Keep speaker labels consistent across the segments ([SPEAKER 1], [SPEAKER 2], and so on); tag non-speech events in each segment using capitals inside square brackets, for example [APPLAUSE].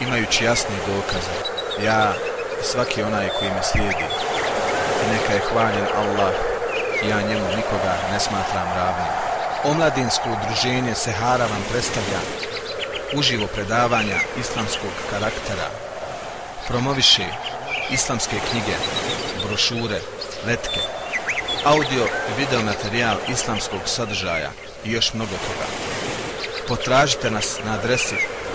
[SPEAKER 1] imajući jasne dokaze, ja i svaki onaj koji me slijedi. I neka je hvaljen Allah, i ja njemu nikoga ne smatram ravnim. Omladinsko udruženje Sehara vam predstavlja uživo predavanja islamskog karaktera, promoviše islamske knjige, brošure, letke, audio i video materijal islamskog sadržaja i još mnogo toga. Potražite nas na adresi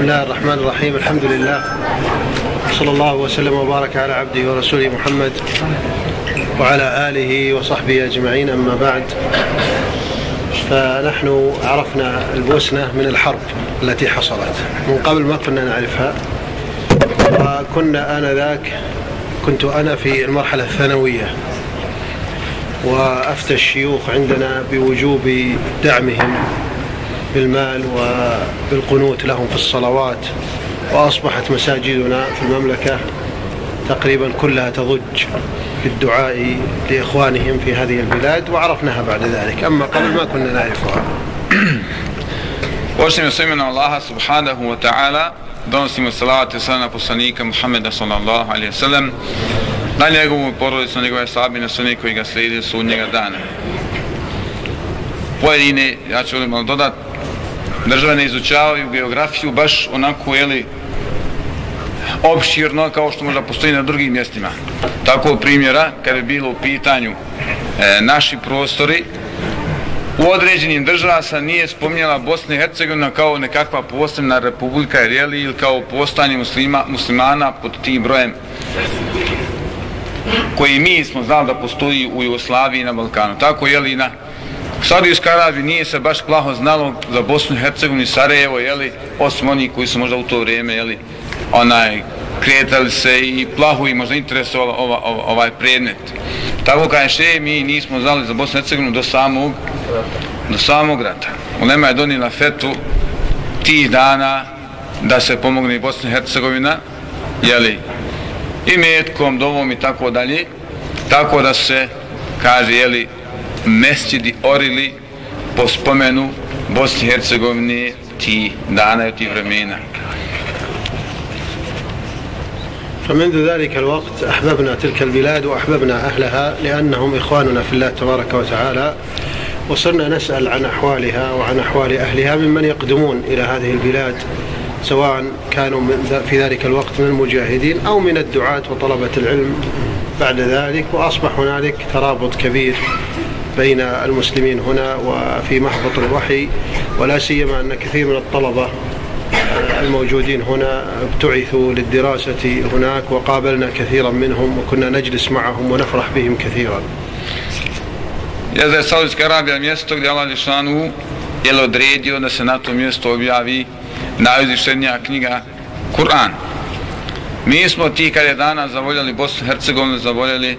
[SPEAKER 2] بسم الله الرحمن الرحيم. الحمد لله. صلى الله وسلم وبارك على عبده ورسوله محمد وعلى آله وصحبه أجمعين. أما بعد فنحن عرفنا البوسنة من الحرب التي حصلت. من قبل ما كنا نعرفها وكنا آنذاك كنت أنا في المرحلة الثانوية وأفتى الشيوخ عندنا بوجوب دعمهم بالمال وبالقنوت لهم في الصلوات وأصبحت مساجدنا في المملكة تقريبا كلها تضج بالدعاء لإخوانهم في هذه البلاد وعرفناها بعد ذلك أما قبل ما كنا نعرفها
[SPEAKER 3] Počnemo s imenom Allaha subhanahu wa ta'ala, donosimo salavat i salam na poslanika Muhammeda sallallahu alaihi wa sallam, na njegovu porodicu, na njegove sahabi, na sve koji ga slijedi su njega dana. Pojedine, ja ću malo dodat, države ne izučavaju geografiju baš onako, jeli, opširno kao što možda postoji na drugim mjestima. Tako primjera, kada je bilo u pitanju e, naši prostori, u određenim država se nije spominjala Bosna i Hercegovina kao nekakva posebna republika jer ili kao postanje muslima, muslimana pod tim brojem koji mi smo znali da postoji u Jugoslaviji i na Balkanu. Tako je li na Saudijskoj Arabiji nije se baš plaho znalo za Bosnu i Hercegovinu i Sarajevo, je li, osim oni koji su možda u to vrijeme, je li, onaj, kretali se i plahu i možda interesovalo ova, ova, ovaj predmet. Tako kao še, e, mi nismo znali za Bosnu i Hercegovinu do samog, do samog rata. Ulema je donijela fetu tih dana da se pomogne Bosna i Hercegovina, jeli, i metkom, dovom i tako dalje, tako da se, kaže, jeli, mesđidi orili po spomenu Bosne i Hercegovine ti dana i ti vremena.
[SPEAKER 2] فمنذ ذلك الوقت أحببنا تلك البلاد وأحببنا أهلها لأنهم إخواننا في الله تبارك وتعالى وصرنا نسأل عن أحوالها وعن أحوال أهلها ممن يقدمون إلى هذه البلاد سواء كانوا في ذلك الوقت من المجاهدين أو من الدعاة وطلبة العلم بعد ذلك وأصبح هنالك ترابط كبير بين المسلمين هنا وفي محبط الوحي ولا سيما أن كثير من الطلبة الموجودين هنا ابتعثوا للدراسة هناك وقابلنا كثيرا منهم وكنا نجلس معهم ونفرح بهم كثيرا
[SPEAKER 3] Je da je Saudijska Arabija mjesto gdje Allah Lišanu je odredio da se na to mjesto objavi najuzvišenija knjiga Kur'an. Mi smo ti kad je dana zavoljeli Bosnu i Hercegovinu, zavoljeli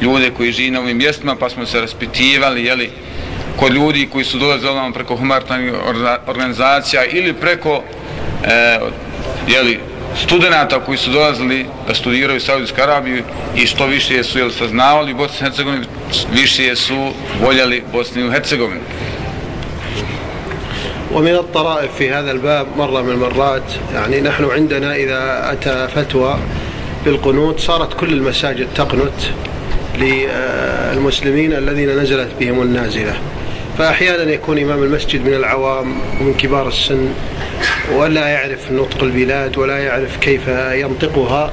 [SPEAKER 3] ljude koji žive na ovim mjestima, pa smo se raspitivali, jeli, kod ljudi koji su dolazili ovamo preko humanitarnih orga- organizacija ili preko e, jeli, studenta koji su dolazili da studiraju u Saudijsku Arabiju i što više su jel, saznavali Bosnu i Hercegovinu, više su voljeli Bosnu i Hercegovinu.
[SPEAKER 2] ومن الطرائف في هذا الباب مرة من المرات يعني نحن عندنا إذا أتى فتوى بالقنوت صارت كل المساجد تقنت للمسلمين الذين نزلت بهم النازلة. فأحيانا يكون إمام المسجد من العوام ومن كبار السن ولا يعرف نطق البلاد ولا يعرف كيف ينطقها.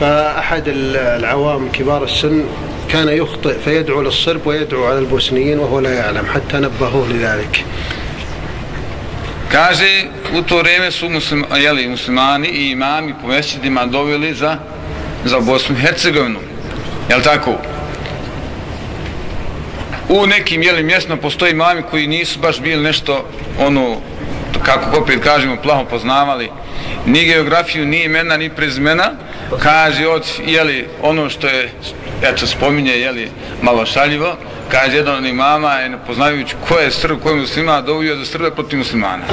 [SPEAKER 2] فأحد العوام كبار السن كان يخطئ فيدعو للصرب ويدعو على البوسنيين وهو لا يعلم حتى نبهوه لذلك.
[SPEAKER 3] Kaže, u to vreme su muslim, jeli, muslimani i imami po mesečidima doveli za, za Bosnu i Hercegovinu. Jel tako? U nekim jeli, mjestima postoji mami koji nisu baš bili nešto, ono, kako opet kažemo, plaho poznavali, ni geografiju, ni imena, ni prezmena, kaže od, jeli, ono što je, eto, spominje, jeli, malo šaljivo, kaže jedan od imama, je poznajući ko je Srb, ko je muslima, dovio za Srbe protiv muslimana.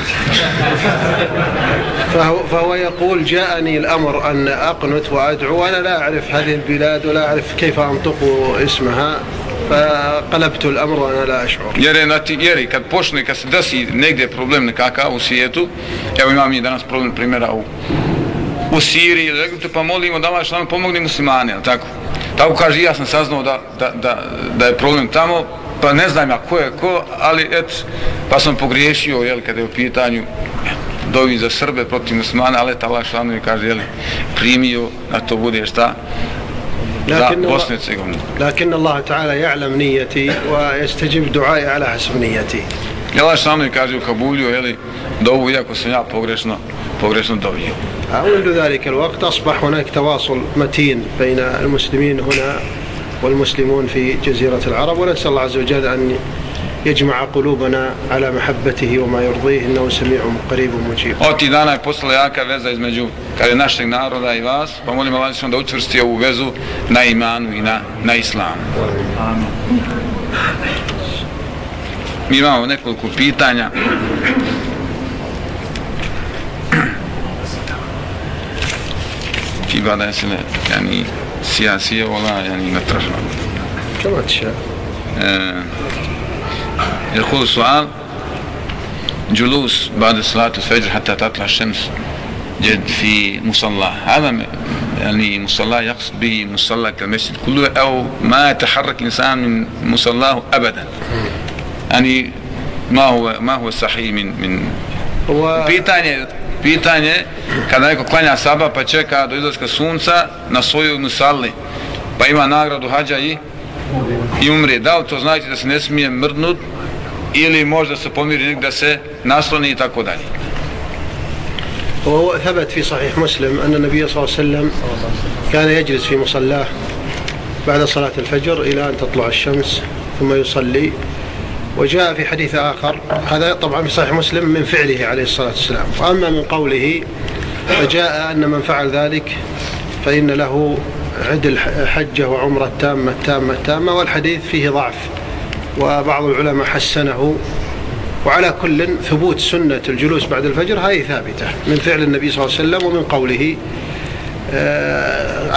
[SPEAKER 2] فهو, فهو يقول جاءني الأمر أن أقنت وأدعو وأنا لا أعرف هذه البلاد ولا أعرف كيف أنطق اسمها فقلبت الأمر وأنا لا أشعر
[SPEAKER 3] Jer, je, nati, jer kad počne, kad se desi negdje problem nekakav u svijetu, evo imam mi danas problem primjera u, u Siriji, rekli pa molimo da vaš nam pomogne muslimane, ali tako? Tako kaže, ja sam saznao da, da, da, da je problem tamo, pa ne znam ja ko je ko, ali et, pa sam pogriješio, jel, kada je u pitanju dovi za Srbe protiv muslimana, ali ta vaš mi kaže, jel, primio, da to bude šta, za Bosnu i Cegovinu.
[SPEAKER 2] لكن الله تعالى يعلم نيتي ويستجيب دعائي على حسب نيتي.
[SPEAKER 3] Jel, Allah mi kaže u Kabulju, jel, dovu, iako sam ja pogrešno, pogrešno dovio.
[SPEAKER 2] منذ ذلك الوقت أصبح هناك تواصل متين بين المسلمين هنا والمسلمون في جزيرة العرب ونسأل الله عز وجل أن يجمع قلوبنا على محبته وما يرضيه إنه سميع قريب مجيب
[SPEAKER 3] Od tih dana je postala jaka veza između kada je našeg naroda i vas, pa molim Allah da učvrsti ovu vezu na imanu i na, na islamu. Mi imamo nekoliko pitanja. في بعض الأسئلة يعني سياسية ولا يعني نطرحها
[SPEAKER 2] كما تشاء
[SPEAKER 3] آه يقول السؤال جلوس بعد صلاة الفجر حتى تطلع الشمس جد في مصلى هذا يعني مصلى يقصد به مصلى كالمسجد كله أو ما يتحرك إنسان من مصلاه أبدا يعني ما هو ما هو الصحيح من من
[SPEAKER 2] هو
[SPEAKER 3] pitanje pitanje kada neko klanja saba pa čeka do izlaska sunca na svoju musalli pa ima nagradu hađa i i umre. Da li to znači da se ne smije mrdnut ili možda se pomiri negdje da se nasloni i tako dalje.
[SPEAKER 2] وهو ثبت في صحيح مسلم أن النبي صلى الله عليه وسلم كان يجلس في مصلاه بعد صلاة الفجر إلى أن تطلع الشمس ثم يصلي وجاء في حديث آخر هذا طبعا في صحيح مسلم من فعله عليه الصلاة والسلام. وأما من قوله فجاء أن من فعل ذلك فإن له عدل حجة وعمرة تامة تامة تامة والحديث فيه ضعف. وبعض العلماء حسنه. وعلى كل ثبوت سنة الجلوس بعد الفجر هذه ثابتة من فعل النبي صلى الله عليه وسلم ومن قوله.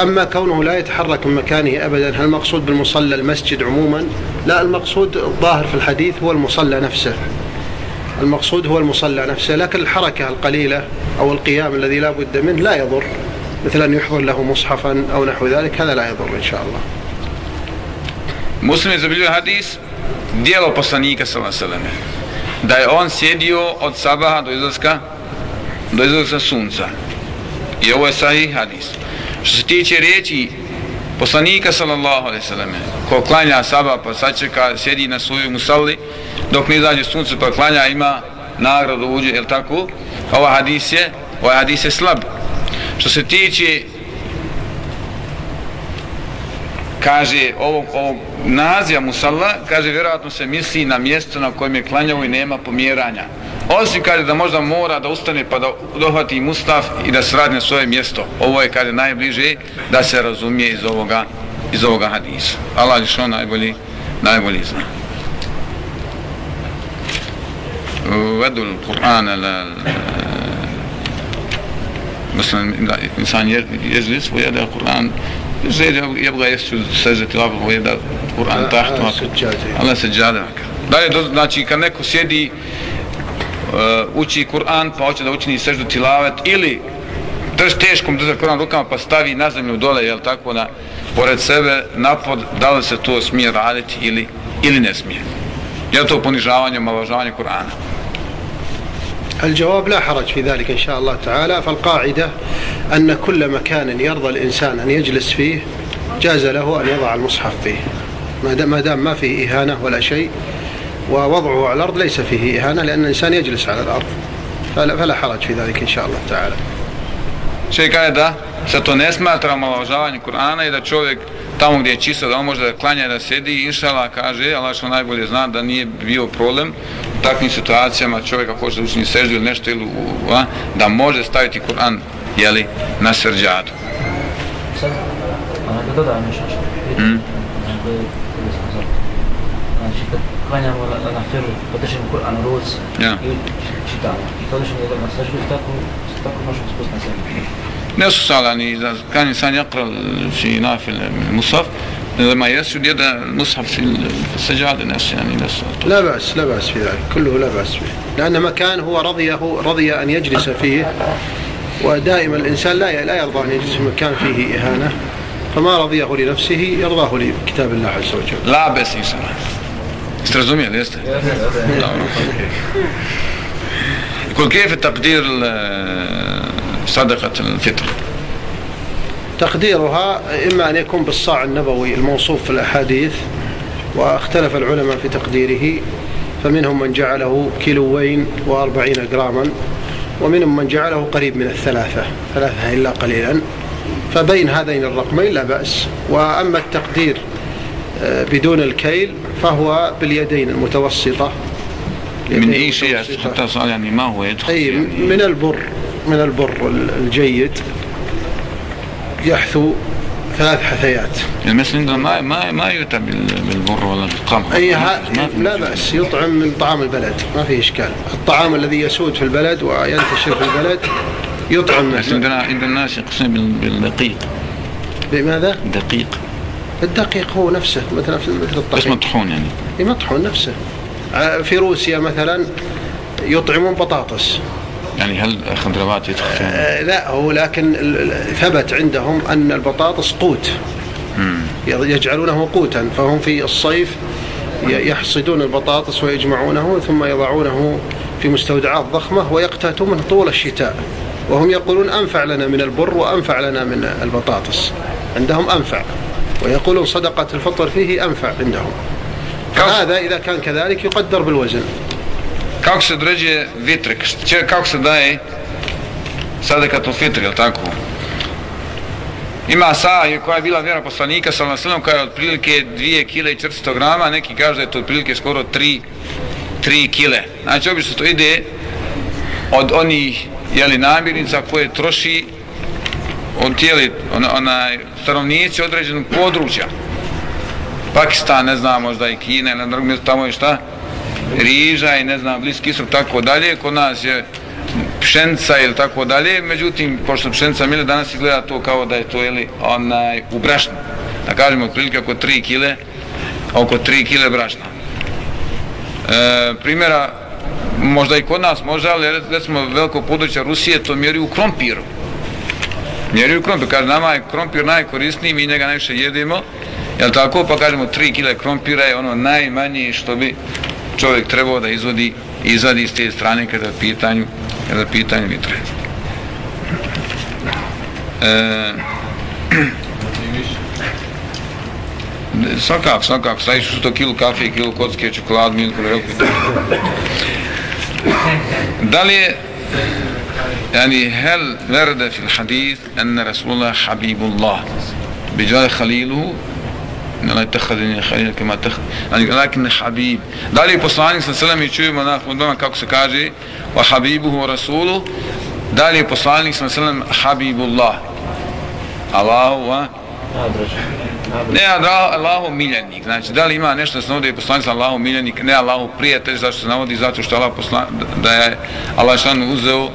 [SPEAKER 2] أما كونه لا يتحرك من مكانه أبدا هل المقصود بالمصلى المسجد عموما لا المقصود الظاهر في الحديث هو المصلى نفسه. المقصود هو المصلى نفسه لكن الحركة القليلة أو القيام الذي لا بد منه لا يضر. مثل أن يحضر له مصحفا أو نحو ذلك هذا لا يضر إن شاء الله.
[SPEAKER 3] Muslim je zabilio hadis dijelo poslanika sallallahu da je on sjedio od sabaha do izlaska do izlaska sunca i ovo je sahih hadis što se tiče riječi poslanika sallallahu alaihi sallam ko klanja saba pa sačeka sjedi na svoju musalli dok ne izađe sunce pa klanja ima nagradu uđe jel tako ova hadis je ovaj hadis je slab što se tiče kaže ovog, ovog nazija musalla, kaže vjerojatno se misli na mjesto na kojem je klanjao i nema pomjeranja. Osim kaže da možda mora da ustane pa da dohvati mustaf i da se radi na svoje mjesto. Ovo je kaže najbliže da se razumije iz ovoga iz ovoga hadisa. Allah je što najbolji, najbolji zna. Vedu Kur'an مثلا الانسان يجلس ويدع القران زي يبغى يسجد سجدة تلاوة ويدع القران تحت على سجادة هكذا da je znači kad neko sjedi uči Kur'an pa hoće da učini seždu tilavet ili drž teškom drži Kur'an rukama pa stavi na zemlju dole, jel tako, na, pored sebe, napod, da li se to smije raditi ili, ili ne smije. Je to ponižavanje, omalovažavanje Kur'ana?
[SPEAKER 2] الجواب لا حرج في ذلك إن شاء الله تعالى فالقاعدة أن كل مكان يرضى الإنسان أن يجلس فيه جاز له أن يضع المصحف فيه ما دام ما, دام ما فيه إهانة ولا شيء ووضعه على الأرض ليس فيه إهانة لأن الإنسان يجلس على الأرض فلا, فلا حرج في ذلك إن شاء الله تعالى
[SPEAKER 3] Še kaže da se to ne smatra omalovažavanje Kur'ana i da čovjek tamo gdje je čisto da on može da klanja da sedi inšala kaže Allah što najbolje zna da nije bio problem u takvim situacijama čovjeka hoće da učini seždu ili nešto ili u, a, da može staviti Kur'an jeli, na srđadu
[SPEAKER 4] Sad, onaj da dodam još nešto.
[SPEAKER 3] Mm.
[SPEAKER 4] klanjamo na, filu, podržimo Kur'an ruci
[SPEAKER 3] Ja.
[SPEAKER 4] i čitamo. I došemo da na seždu, tako, tako možemo spustiti na sebi.
[SPEAKER 3] نص يعني إذا كان الإنسان يقرأ في نافل المصحف لما يسجد يدع المصحف في في السجادة نفس يعني نفس
[SPEAKER 2] لا بأس لا بأس في ذلك. كله لا بأس به لأن مكان هو رضيه رضي أن يجلس فيه ودائما الإنسان لا لا يرضى أن يجلس في مكان فيه إهانة فما رضيه لنفسه يرضاه لكتاب الله عز وجل.
[SPEAKER 3] لا بس إنسان. Jeste razumijeli, jeste? Dobro. كيف تقدير صدقة الفطر؟
[SPEAKER 2] تقديرها إما أن يكون بالصاع النبوي الموصوف في الأحاديث واختلف العلماء في تقديره فمنهم من جعله كيلوين وأربعين جراما ومنهم من جعله قريب من الثلاثة ثلاثة إلا قليلا فبين هذين الرقمين لا بأس وأما التقدير بدون الكيل فهو باليدين المتوسطة.
[SPEAKER 3] من أي شيء. حتى صار يعني ما هو يدخل
[SPEAKER 2] أي
[SPEAKER 3] يعني.
[SPEAKER 2] من البر من البر الجيد يحثو ثلاث حثيات.
[SPEAKER 3] يعني عندنا ما ما ما يؤتى بال- بالبر ولا بالقمح. في- في
[SPEAKER 2] لا. بأس يطعم من طعام البلد ما فيه إشكال. الطعام الذي يسود في البلد وينتشر في البلد يطعم
[SPEAKER 3] بس عندنا عندنا الناس بال- بالدقيق.
[SPEAKER 2] بماذا؟
[SPEAKER 3] دقيق.
[SPEAKER 2] الدقيق هو نفسه مثلا في مثل
[SPEAKER 3] بس
[SPEAKER 2] الطحين
[SPEAKER 3] مطحون يعني.
[SPEAKER 2] إيه، مطحون نفسه. ع- في روسيا مثلا يطعمون بطاطس.
[SPEAKER 3] يعني هل خضروات يدخل؟
[SPEAKER 2] آه، لا هو لكن ثبت عندهم أن البطاطس قوت. يجعلونه قوتا فهم في الصيف يحصدون البطاطس ويجمعونه ثم يضعونه في مستودعات ضخمة ويقتاتون منه طول الشتاء. وهم يقولون أنفع لنا من البر وأنفع لنا من البطاطس. عندهم أنفع. ويقولون صدقة الفطر فيه أنفع عندهم فهذا إذا كان كذلك يقدر بالوزن
[SPEAKER 3] Kako se određuje vitrek? Če- Kako se daje sadekatul fitr, jel tako? Ima sa koja je bila vjera poslanika sa nasilom koja je otprilike 2 kile i 400 grama, neki kažu da je to otprilike skoro 3, 3 kile. Znači obično to ide od onih jeli, namirnica koje troši on tijeli, on, onaj, stanovnici određenog područja. Pakistan, ne znam, možda i Kina, na drugom mjestu tamo je šta? Riža i ne znam, Bliski istok, tako dalje. Kod nas je pšenica ili tako dalje, međutim, pošto pšenica mile danas izgleda to kao da je to jeli, onaj, u brašnu. Da kažemo, otprilike oko 3 kile, oko 3 kile brašna. E, primjera, možda i kod nas može, ali recimo veliko područje Rusije to mjeri u krompiru. Mjeri krompir, kaže nama je krompir najkorisniji, mi njega najviše jedemo, jel tako, pa kažemo 3 kile krompira je ono najmanje što bi čovjek trebao da izvodi, izvadi iz te strane kada je pitanju, kada je pitanju vitre. E, [CLEARS THROAT] svakako, svakako, staviš u to kilu kafe, kilu kocke, čokoladu, milku, relku. Da li je يعني هل ورد في الحديث أن رسول الله حبيب الله بجوار خليله ne la ittakhadini khalila kama takh yani lakin habib da li je poslanik sa selam i čujemo na hudbama kako se kaže wa habibuhu wa rasuluhu da li je poslanik sa selam habibullah Allahu wa ne Allah, Allahu miljenik znači da li ima nešto da se navodi poslanik sa Allahu miljenik ne Allahu prijatelj zašto se navodi zato što Allah poslan, da je Allah šan uzeo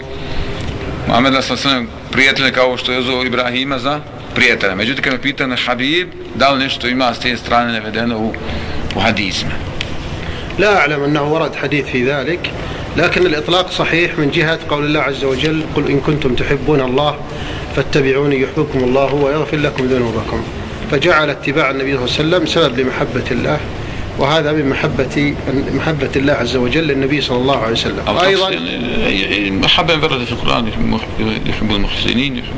[SPEAKER 3] Muhammeda sa selam prijatelja kao što je uzeo Ibrahima za prijatelja. Međutim, kad me pita na Habib, da li nešto ima s te strane navedeno u, u hadisme?
[SPEAKER 2] لا أعلم أنه ورد حديث في ذلك لكن الإطلاق صحيح من جهة قول الله عز وجل قل إن كنتم تحبون الله فاتبعوني يحببكم الله ويغفر لكم ذنوبكم فجعل اتباع النبي صلى الله عليه وسلم سبب لمحبة الله وهذا من محبة محبة الله عز وجل للنبي صلى الله عليه وسلم. أيضا
[SPEAKER 3] يعني محبة ورد في القرآن يحب- المحسنين يحب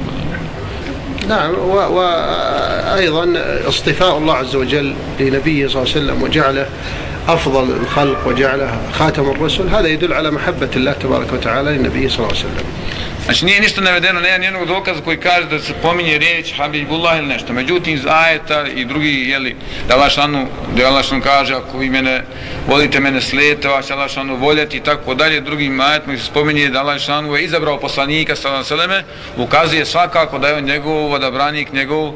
[SPEAKER 2] نعم وأيضا اصطفاء الله عز وجل لنبيه صلى الله عليه وسلم وجعله أفضل الخلق وجعله خاتم الرسل هذا يدل على محبة الله تبارك وتعالى للنبي صلى الله عليه وسلم.
[SPEAKER 3] Znači nije ništa navedeno, nema nijednog dokaza koji kaže da se pominje riječ Habibullah ili nešto. Međutim, iz ajeta i drugi, jeli, da Allah šanu, da Allah šanu kaže, ako vi mene volite, mene slijete, vas će Allah šanu voljeti i tako dalje. Drugim ajetom se spominje da Allah šanu je izabrao poslanika, sallam seleme, ukazuje svakako da je on njegov odabranik, njegov,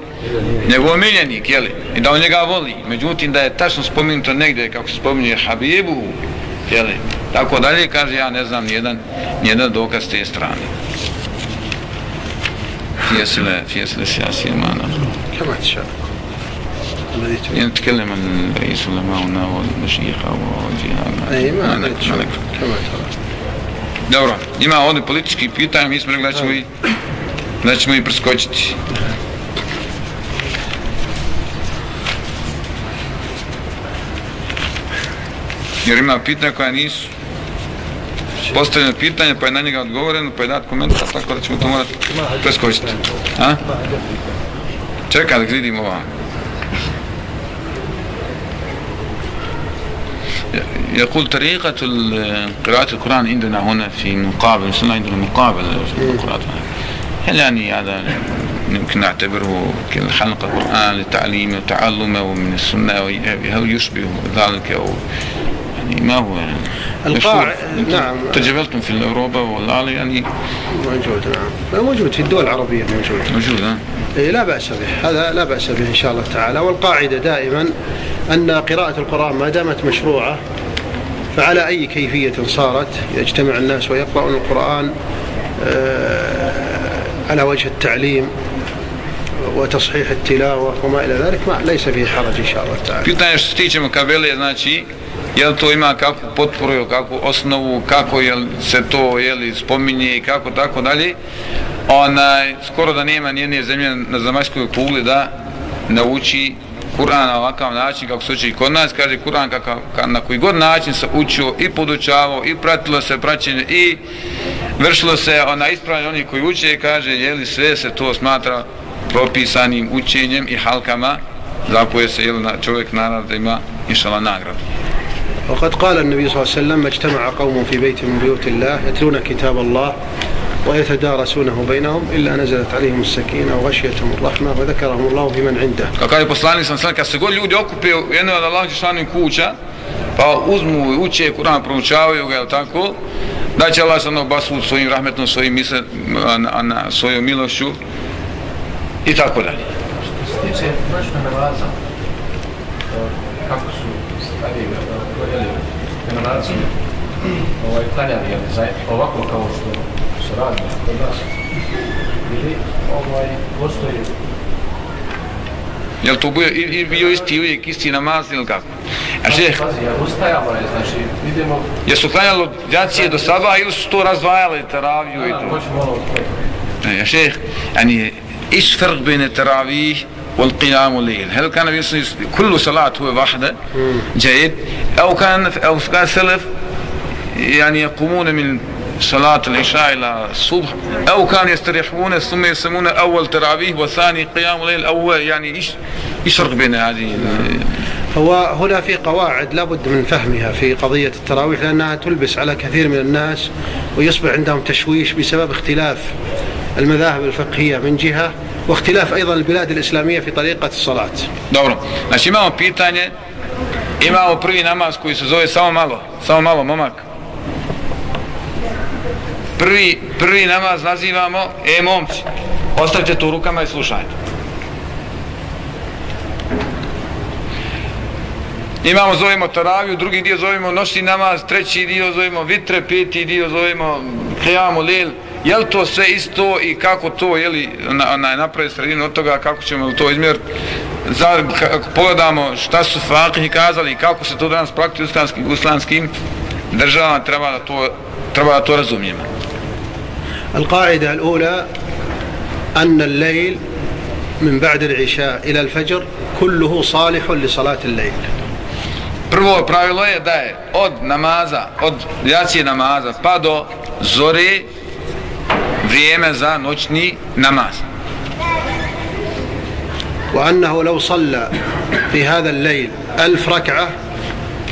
[SPEAKER 3] njegov miljenik, jeli, i da on njega voli. Međutim, da je tačno spomenuto negdje, kako se spominje Habibu, jeli, tako dalje, kaže, ja ne znam nijedan, nijedan dokaz te strane. في أسئلة في أسئلة سياسية معنا
[SPEAKER 2] كما تشاء الذي تريد
[SPEAKER 3] يعني نتكلم عن رئيس علماؤنا والمشيخ أو جهة
[SPEAKER 2] أي ما
[SPEAKER 3] ما
[SPEAKER 2] أدري
[SPEAKER 3] نك-
[SPEAKER 2] شو.
[SPEAKER 3] ما نك-
[SPEAKER 2] كما ترى
[SPEAKER 3] Dobro, ima ovdje politički pitanja, mi smo rekli da ćemo i da ćemo i preskočiti. Jer ima pitanja koja nisu postavljeno pitanje, pa je na njega odgovoreno, pa je dat komentar, tako da ćemo to morati preskočiti. A? Čekaj da vidim ova. يقول طريقة قراءة القرآن عندنا هنا في مقابل مثلا عندنا مقابل في القراءة هل يعني هذا يمكن نعتبره كالخلق القرآن للتعليم والتعلم ومن السنة أو يشبه ذلك أو يعني ما هو يعني
[SPEAKER 2] القاع- نعم.
[SPEAKER 3] تجولتم في أوروبا والعالم يعني؟
[SPEAKER 2] موجود نعم. موجود في الدول العربية موجود.
[SPEAKER 3] موجود
[SPEAKER 2] إيه، لا بأس به. هذا لا بأس به إن شاء الله تعالى. والقاعدة دائما أن قراءة القرآن ما دامت مشروعة فعلى أي كيفية صارت يجتمع الناس ويقرؤون القرآن آه، على وجه التعليم وتصحيح التلاوة وما إلى ذلك ما ليس فيه حرج إن شاء الله تعالى.
[SPEAKER 3] Pitanje što se tiče Makabele, znači, je li to ima kakvu potporu, ili kakvu osnovu, kako je se to je li, spominje i kako tako dalje. Onaj, skoro da nema nijedne zemlje na zemaljskoj kugli da nauči Kur'an na ovakav način kako se uči i kod nas, kaže Kur'an na koji god način se učio i podučavao i pratilo se praćenje i vršilo se ona ispravljanje onih koji uče, kaže, je li sve se to smatra propisanim učenjem i halkama za koje se jel, na, čovjek naravno da ima inšala nagradu.
[SPEAKER 2] وقد قال النبي صلى الله عليه وسلم ما اجتمع قوم في بيت من بيوت الله يتلون كتاب الله ويتدارسونه بينهم إلا نزلت عليهم السكينة وغشيتهم الرحمة وذكرهم الله في من عنده
[SPEAKER 3] Kako je poslanik sam sad, kad se god ljudi okupe u jednoj od Allah Žešanim kuća, pa uzmu i uče Kur'an, proučavaju ga, jel tako, da će Allah sam basu svojim rahmetom, svojim misle, na, na svojom milošću i tako dalje.
[SPEAKER 4] Što se tiče noćna namaza, e, kako su stariji muslimanci ovaj, klanjali jel, za, ovako kao što se radi kod nas? Ili ovaj, postoji
[SPEAKER 3] Jel to bio, i, i bio isti uvijek, isti namaz ili kako? A znači, što je?
[SPEAKER 4] Pazi, jel ustajamo je, znači, idemo...
[SPEAKER 3] Jesu klanjali od djacije do sabaha ili su to razdvajali, teraviju i to?
[SPEAKER 4] Ne, da,
[SPEAKER 3] hoćemo ono e, Ani, iš frdbine teravih, والقيام الليل هل كان كل صلاة هو واحدة؟ جيد. أو كان أو كان سلف يعني يقومون من صلاة العشاء إلى الصبح. أو كان يستريحون ثم يسمون أول تراويح والثاني قيام الليل. أول يعني إيش فرق بين هذه
[SPEAKER 2] هو هنا في قواعد لابد من فهمها في قضية التراويح لأنها تلبس على كثير من الناس ويصبح عندهم تشويش بسبب اختلاف المذاهب الفقهية من جهة. واختلاف أيضا البلاد الإسلامية في طريقة الصلاة
[SPEAKER 3] Dobro, znači imamo pitanje, imamo prvi namaz koji se zove samo malo, samo malo, momak. Prvi, prvi namaz nazivamo, e momci, ostavite to u rukama i slušajte. Imamo, zovemo taraviju, drugi dio zovemo noćni namaz, treći dio zovemo vitre, peti dio zovemo kijamu lil. Je li to sve isto i kako to, je li, na, na, napraviti sredinu od toga, kako ćemo to izmjeriti? Za, kako pogledamo šta su fakihi kazali i kako se to danas praktuje u islamskim, u islamskim državama, treba da to treba da to razumijemo.
[SPEAKER 2] القاعدة الأولى أن الليل من بعد العشاء إلى الفجر كله صالح لصلاة الليل
[SPEAKER 3] Prvo pravilo je da je od namaza, od jacije namaza pa do zore vrijeme za noćni namaz.
[SPEAKER 2] وأنه لو صلى في هذا الليل ألف ركعة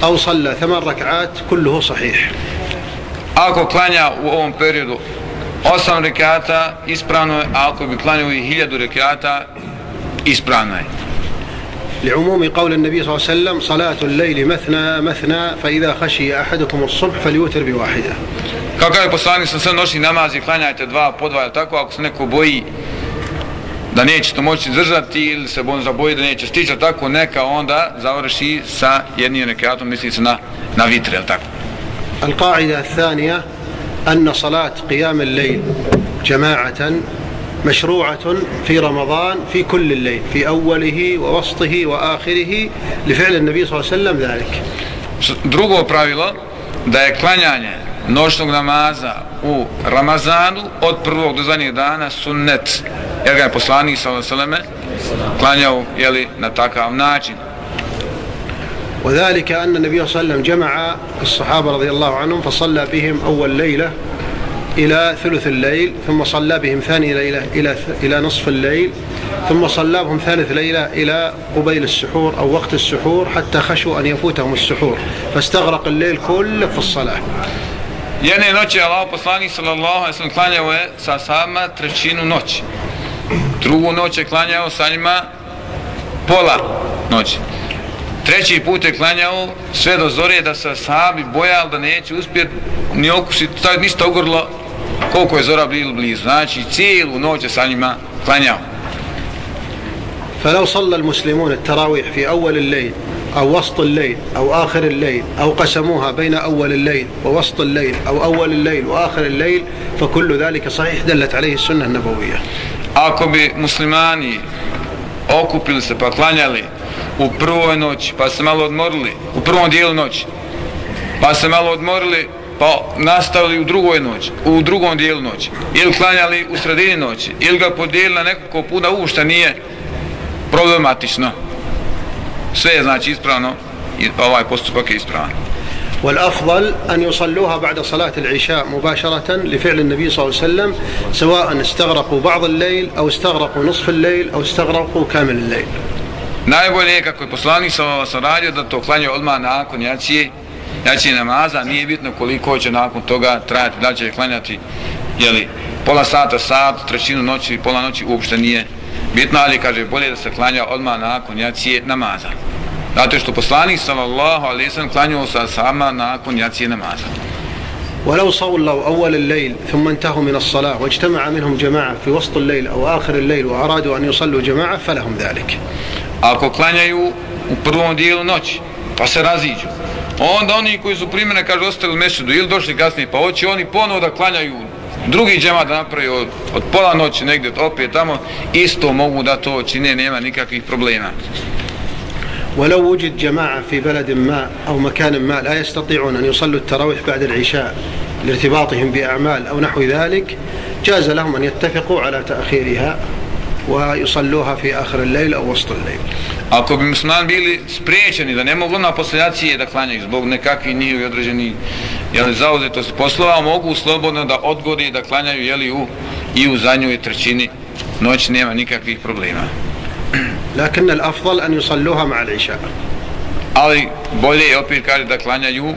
[SPEAKER 2] أو صلى ثمان ركعات كله صحيح
[SPEAKER 3] Ako klanja u ovom periodu osam rekata, ispravno je, a ako bi klanjao i hiljadu rekata, ispravno je.
[SPEAKER 2] لعموم قول النبي صلى الله عليه وسلم صلاة الليل مثنى مثنى فإذا خشي أحدكم الصبح فليوتر بواحدة
[SPEAKER 3] Kako je poslanik sam sve noćni namaz i klanjajte dva po dva, tako ako se neko boji da neće to moći izdržati ili se možda boji da neće stići, tako neka onda završi sa jednim rekatom, misli se na, na vitre, jel tako?
[SPEAKER 2] القاعدة الثانية أن صلاة قيام الليل جماعة مشروعة في رمضان في كل الليل في أوله ووسطه وآخره لفعل النبي صلى الله عليه وسلم ذلك
[SPEAKER 3] S- Drugo pravilo, da je klanjanje noćnog namaza u Ramazanu od prvog do zadnjeg dana sunnet, jer ga je poslanik s.a.v. klanjao jeli, na takav način.
[SPEAKER 2] وذلك أن النبي صلى الله عليه وسلم جمع الصحابة رضي الله عنهم فصلى بهم أول ليلة إلى ثلث الليل ثم صلى بهم ثاني ليلة إلى إلى نصف الليل ثم صلى بهم ثالث ليلة إلى قبيل السحور أو وقت السحور حتى خشوا أن يفوتهم السحور فاستغرق الليل كله في الصلاة
[SPEAKER 3] Jedne noći Allah poslanik sallallahu alejhi ve klanjao je sa sama trećinu noći. Drugu noć je klanjao sa njima pola noći. Treći put je klanjao sve do zore da se sahabi bojali da neće uspjeti ni okusiti, staviti ništa u grlo koliko je zora bilo blizu. Znači cijelu noć je sa njima klanjao.
[SPEAKER 2] فلو صلى المسلمون التراويح في أول الليل أو وسط الليل أو آخر الليل أو قسموها بين أول الليل ووسط الليل أو أول الليل وآخر الليل فكل ذلك صحيح دلت عليه السنة النبوية
[SPEAKER 3] Ako bi muslimani okupili se pa klanjali u prvoj noći, pa se malo odmorili, u prvom dijelu noći, pa se malo odmorili, pa nastavili u drugoj noći, u drugom dijelu noći, ili klanjali u sredini noći, ili ga podijelili na nekoliko puta, uopšte nije problematično. Sve je znači ispravno ovaj postupak je ispravan.
[SPEAKER 2] والأفضل أن يصلوها بعد صلاة العشاء مباشرة لفعل النبي صلى الله عليه وسلم سواء استغرقوا بعض الليل أو استغرقوا نصف الليل أو استغرقوا كامل الليل
[SPEAKER 3] Najbolje je kako je poslanik sa sam radio da to klanja odmah nakon jacije, jacije namaza, nije bitno koliko će nakon toga trajati, da li će klanjati jeli, pola sata, sat, trećinu noći, pola noći, uopšte nije bitno, ali kaže bolje da se klanja odmah nakon jacije namaza. Zato što poslanik sallallahu alaihi sallam klanjao sa sama nakon jacije namaza.
[SPEAKER 2] ولو صلوا أول الليل ثم انتهوا من الصلاة واجتمع منهم جماعة في وسط الليل أو آخر الليل وأرادوا أن يصلوا جماعة فلهم ذلك
[SPEAKER 3] Ako klanjaju u prvom dijelu noći, pa se raziđu, onda oni koji su primjene, kaže, ostali u mešćudu ili došli kasnije, pa hoće oni ponovo da klanjaju drugi džemat da napravi od, od pola noći negdje opet tamo, isto mogu da to čine, nema nikakvih problema.
[SPEAKER 2] ولو وجد جماعة في بلد ما أو مكان ما لا يستطيعون أن يصلوا التراويح بعد العشاء لارتباطهم بأعمال أو نحو ذلك جاز لهم أن يتفقوا على تأخيرها ويصلوها في آخر الليل أو وسط الليل
[SPEAKER 3] Ako bi musliman bili spriječeni da ne mogu na posljedacije da klanjaju zbog nekakvih njihovi određeni jeli, zauzetosti poslova, mogu slobodno da odgodi da klanjaju jeli, u, i u zadnjoj trećini noći nema nikakvih problema.
[SPEAKER 2] لكن الأفضل أن يصلوها مع العشاء
[SPEAKER 3] Ali bolje je opet kaže da klanjaju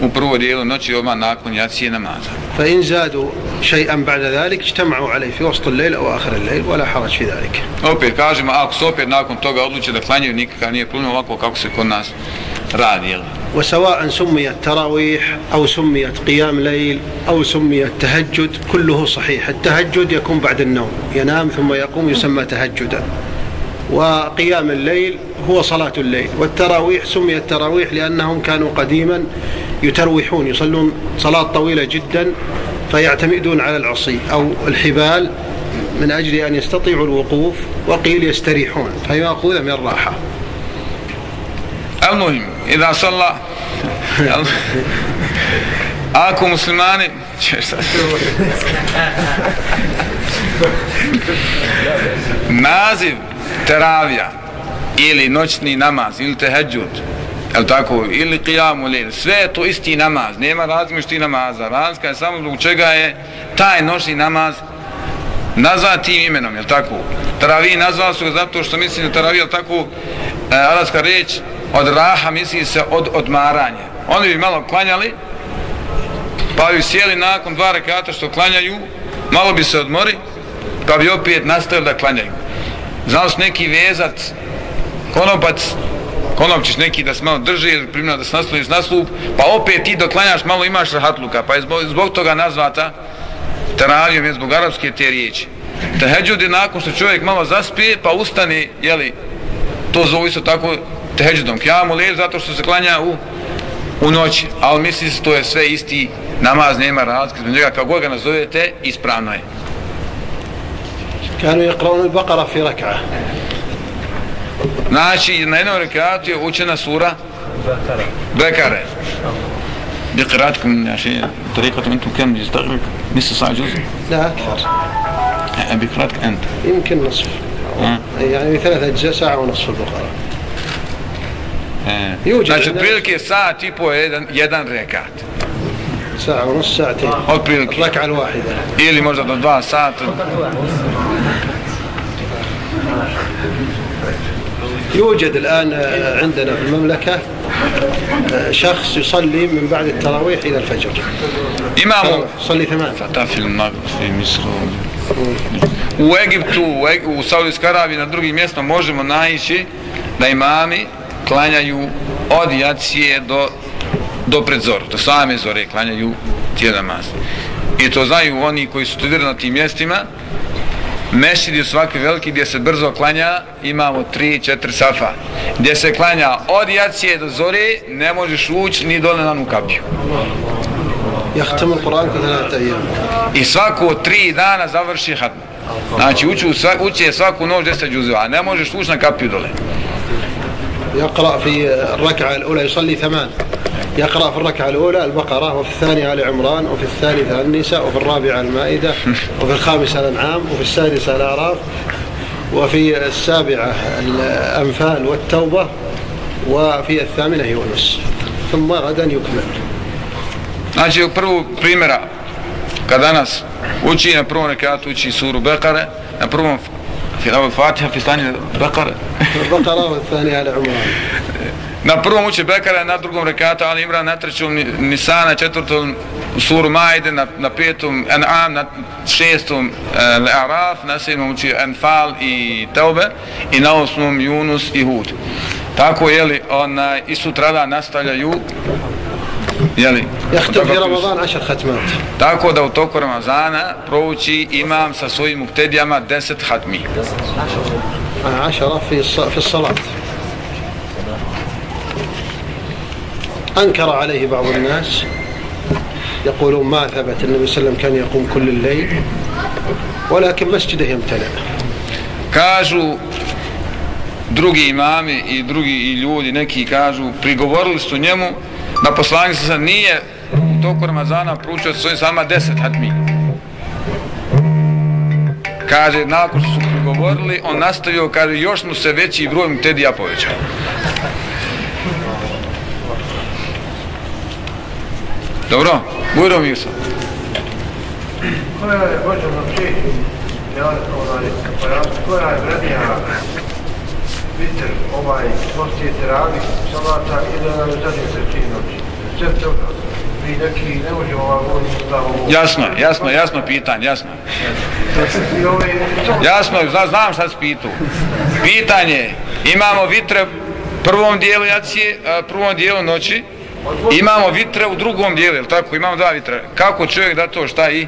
[SPEAKER 3] u prvo dijelu noći odmah nakon jacije namaza.
[SPEAKER 2] فإن زادوا شيئا بعد ذلك اجتمعوا عليه في وسط الليل أو آخر الليل ولا حرج في ذلك
[SPEAKER 3] Opet kažemo, ako se opet nakon toga odluče da klanjaju nikakav nije problem ovako kako se kod nas radi. Jel?
[SPEAKER 2] وسواء سميت تراويح أو سميت قيام ليل أو سميت تهجد كله صحيح التهجد يكون بعد النوم ينام ثم يقوم يسمى تهجدا وقيام الليل هو صلاة الليل والتراويح سميت تراويح لأنهم كانوا قديما يتروحون يصلون صلاة طويلة جدا فيعتمدون على العصي أو الحبال من أجل أن يستطيعوا الوقوف وقيل يستريحون فهي مأخوذة من الراحة.
[SPEAKER 3] المهم إذا صلى će šta naziv teravija ili noćni namaz ili teheđud jel tako, ili qiyamu lil, sve je to isti namaz, nema razmišti namaza, razlika je samo zbog čega je taj noćni namaz nazvat tim imenom, jel tako? Taravi nazvali su ga zato što mislim da taravi, jel tako, e, arabska reč, od raha misli se od odmaranja. Oni bi malo klanjali, pa bi sjeli nakon dva rekata što klanjaju, malo bi se odmori, pa bi opet nastavili da klanjaju. Znao neki vezat, konopac, konopčić neki da se malo drži ili primjer da se nasloviš naslup, pa opet ti doklanjaš malo imaš rahatluka, pa je zbog, zbog toga nazvata teravijom je zbog arapske te riječi. Teheđud je nakon što čovjek malo zaspije, pa ustane, jeli, to zove isto tako teheđudom. Kjamu lel zato što se klanja u, u noći, ali misli se to je sve isti namaz, nema razlika, zbog njega, kako ga nazovete, ispravno je.
[SPEAKER 2] كانوا يقرؤون البقرة في ركعة
[SPEAKER 3] Znači, na jednom rekatu je učena sura Bekare. بقراءتكم يا شيء طريقة أنتم كم يستغرق نصف ساعة جزء
[SPEAKER 2] لا أكثر
[SPEAKER 3] بقراءتك أنت
[SPEAKER 2] يمكن نصف
[SPEAKER 3] آه.
[SPEAKER 2] يعني ثلاثة أجزاء ساعة ونصف البقرة
[SPEAKER 3] آه.
[SPEAKER 2] يوجد
[SPEAKER 3] Znači, otprilike sat i po je jedan, jedan rekat.
[SPEAKER 2] ساعة ونص ساعتين. الركعة الواحدة
[SPEAKER 3] Ili možda do dva sata.
[SPEAKER 2] يوجد الآن آه، عندنا في المملكة آه، شخص يصلي من بعد التراويح إلى الفجر
[SPEAKER 3] Imamo
[SPEAKER 2] يصلي ثمان
[SPEAKER 3] Fata fil Maghrib, fi Misru. U Egiptu, u, Eg u Saudijskoj Arabiji, na drugim mjestima možemo naići da imami klanjaju od jacije do, do pred zoru, do same zore klanjaju tije namaz. I to znaju oni koji su studirali na tim mjestima, Mešidi su svaki veliki gdje se brzo klanja, imamo 3-4 safa. Gdje se klanja od jacije do zore, ne možeš ući ni dole na onu kapiju.
[SPEAKER 2] يختم القرآن في ثلاثة أيام
[SPEAKER 3] i svako tri dana završi hatm. Znači uči, u svak, uči je svaku noć deset džuzeva, a ne možeš ući na kapiju dole.
[SPEAKER 2] يقرأ في الركعة الأولى يصلي ثمان يقرأ في الركعة الأولى البقرة وفي الثانية آل عمران وفي الثالثة النساء وفي الرابعة المائدة وفي الخامسة الأنعام وفي السادسة الأعراف وفي السابعة الأنفال والتوبة وفي الثامنة يونس ثم غدا يكمل
[SPEAKER 3] Znači u prvu primjera, kad danas uči na prvom rekatu uči suru Bekare, na prvom fi awal Fatiha fi stani Bekare.
[SPEAKER 2] البقرة والثانية آل عمران
[SPEAKER 3] na prvom uči Bekara, na drugom rekatu Ali Imran, na trećom Nisana, na četvrtom suru Majde, na, na petom An'am, na šestom e, Araf, na sedmom uči Anfal i Teube i na osmom Yunus i Hud. Tako je li, ona i sutrada nastavljaju Jeli, tako da u toku Ramazana prouči imam sa svojim muktedijama 10 hatmi.
[SPEAKER 2] 10 fi salat. أنكر عليه بعض الناس يقولون ما ثبت النبي صلى الله عليه وسلم كان يقوم كل الليل ولكن مسجده يمتلئ
[SPEAKER 3] Kažu drugi imami i drugi i ljudi, neki kažu, prigovorili su njemu da poslanik se sad nije u toku Ramazana proučio sa svojim sama 10 hatmi. Kaže, nakon što su prigovorili, on nastavio, kaže, još mu se veći broj muktedija povećao. Dobro, bujro mi sam.
[SPEAKER 5] koja je možemo četi, ja, onaj, pojasni, koja je vrednija vitr, ovaj, poslije teravih, salata ili na zadnje trećini noći. Sve toga. Mi neki ne možemo ovaj govoriti da ovo...
[SPEAKER 3] Jasno, jasno, jasno pitanje, jasno.
[SPEAKER 5] I to,
[SPEAKER 3] Jasno, zna, znam šta si pitu. Pitanje, je, imamo vitre prvom dijelu jacije, prvom dijelu noći, imamo vitre u drugom dijelu, jel tako? Imamo dva vitra. Kako čovjek da to šta i?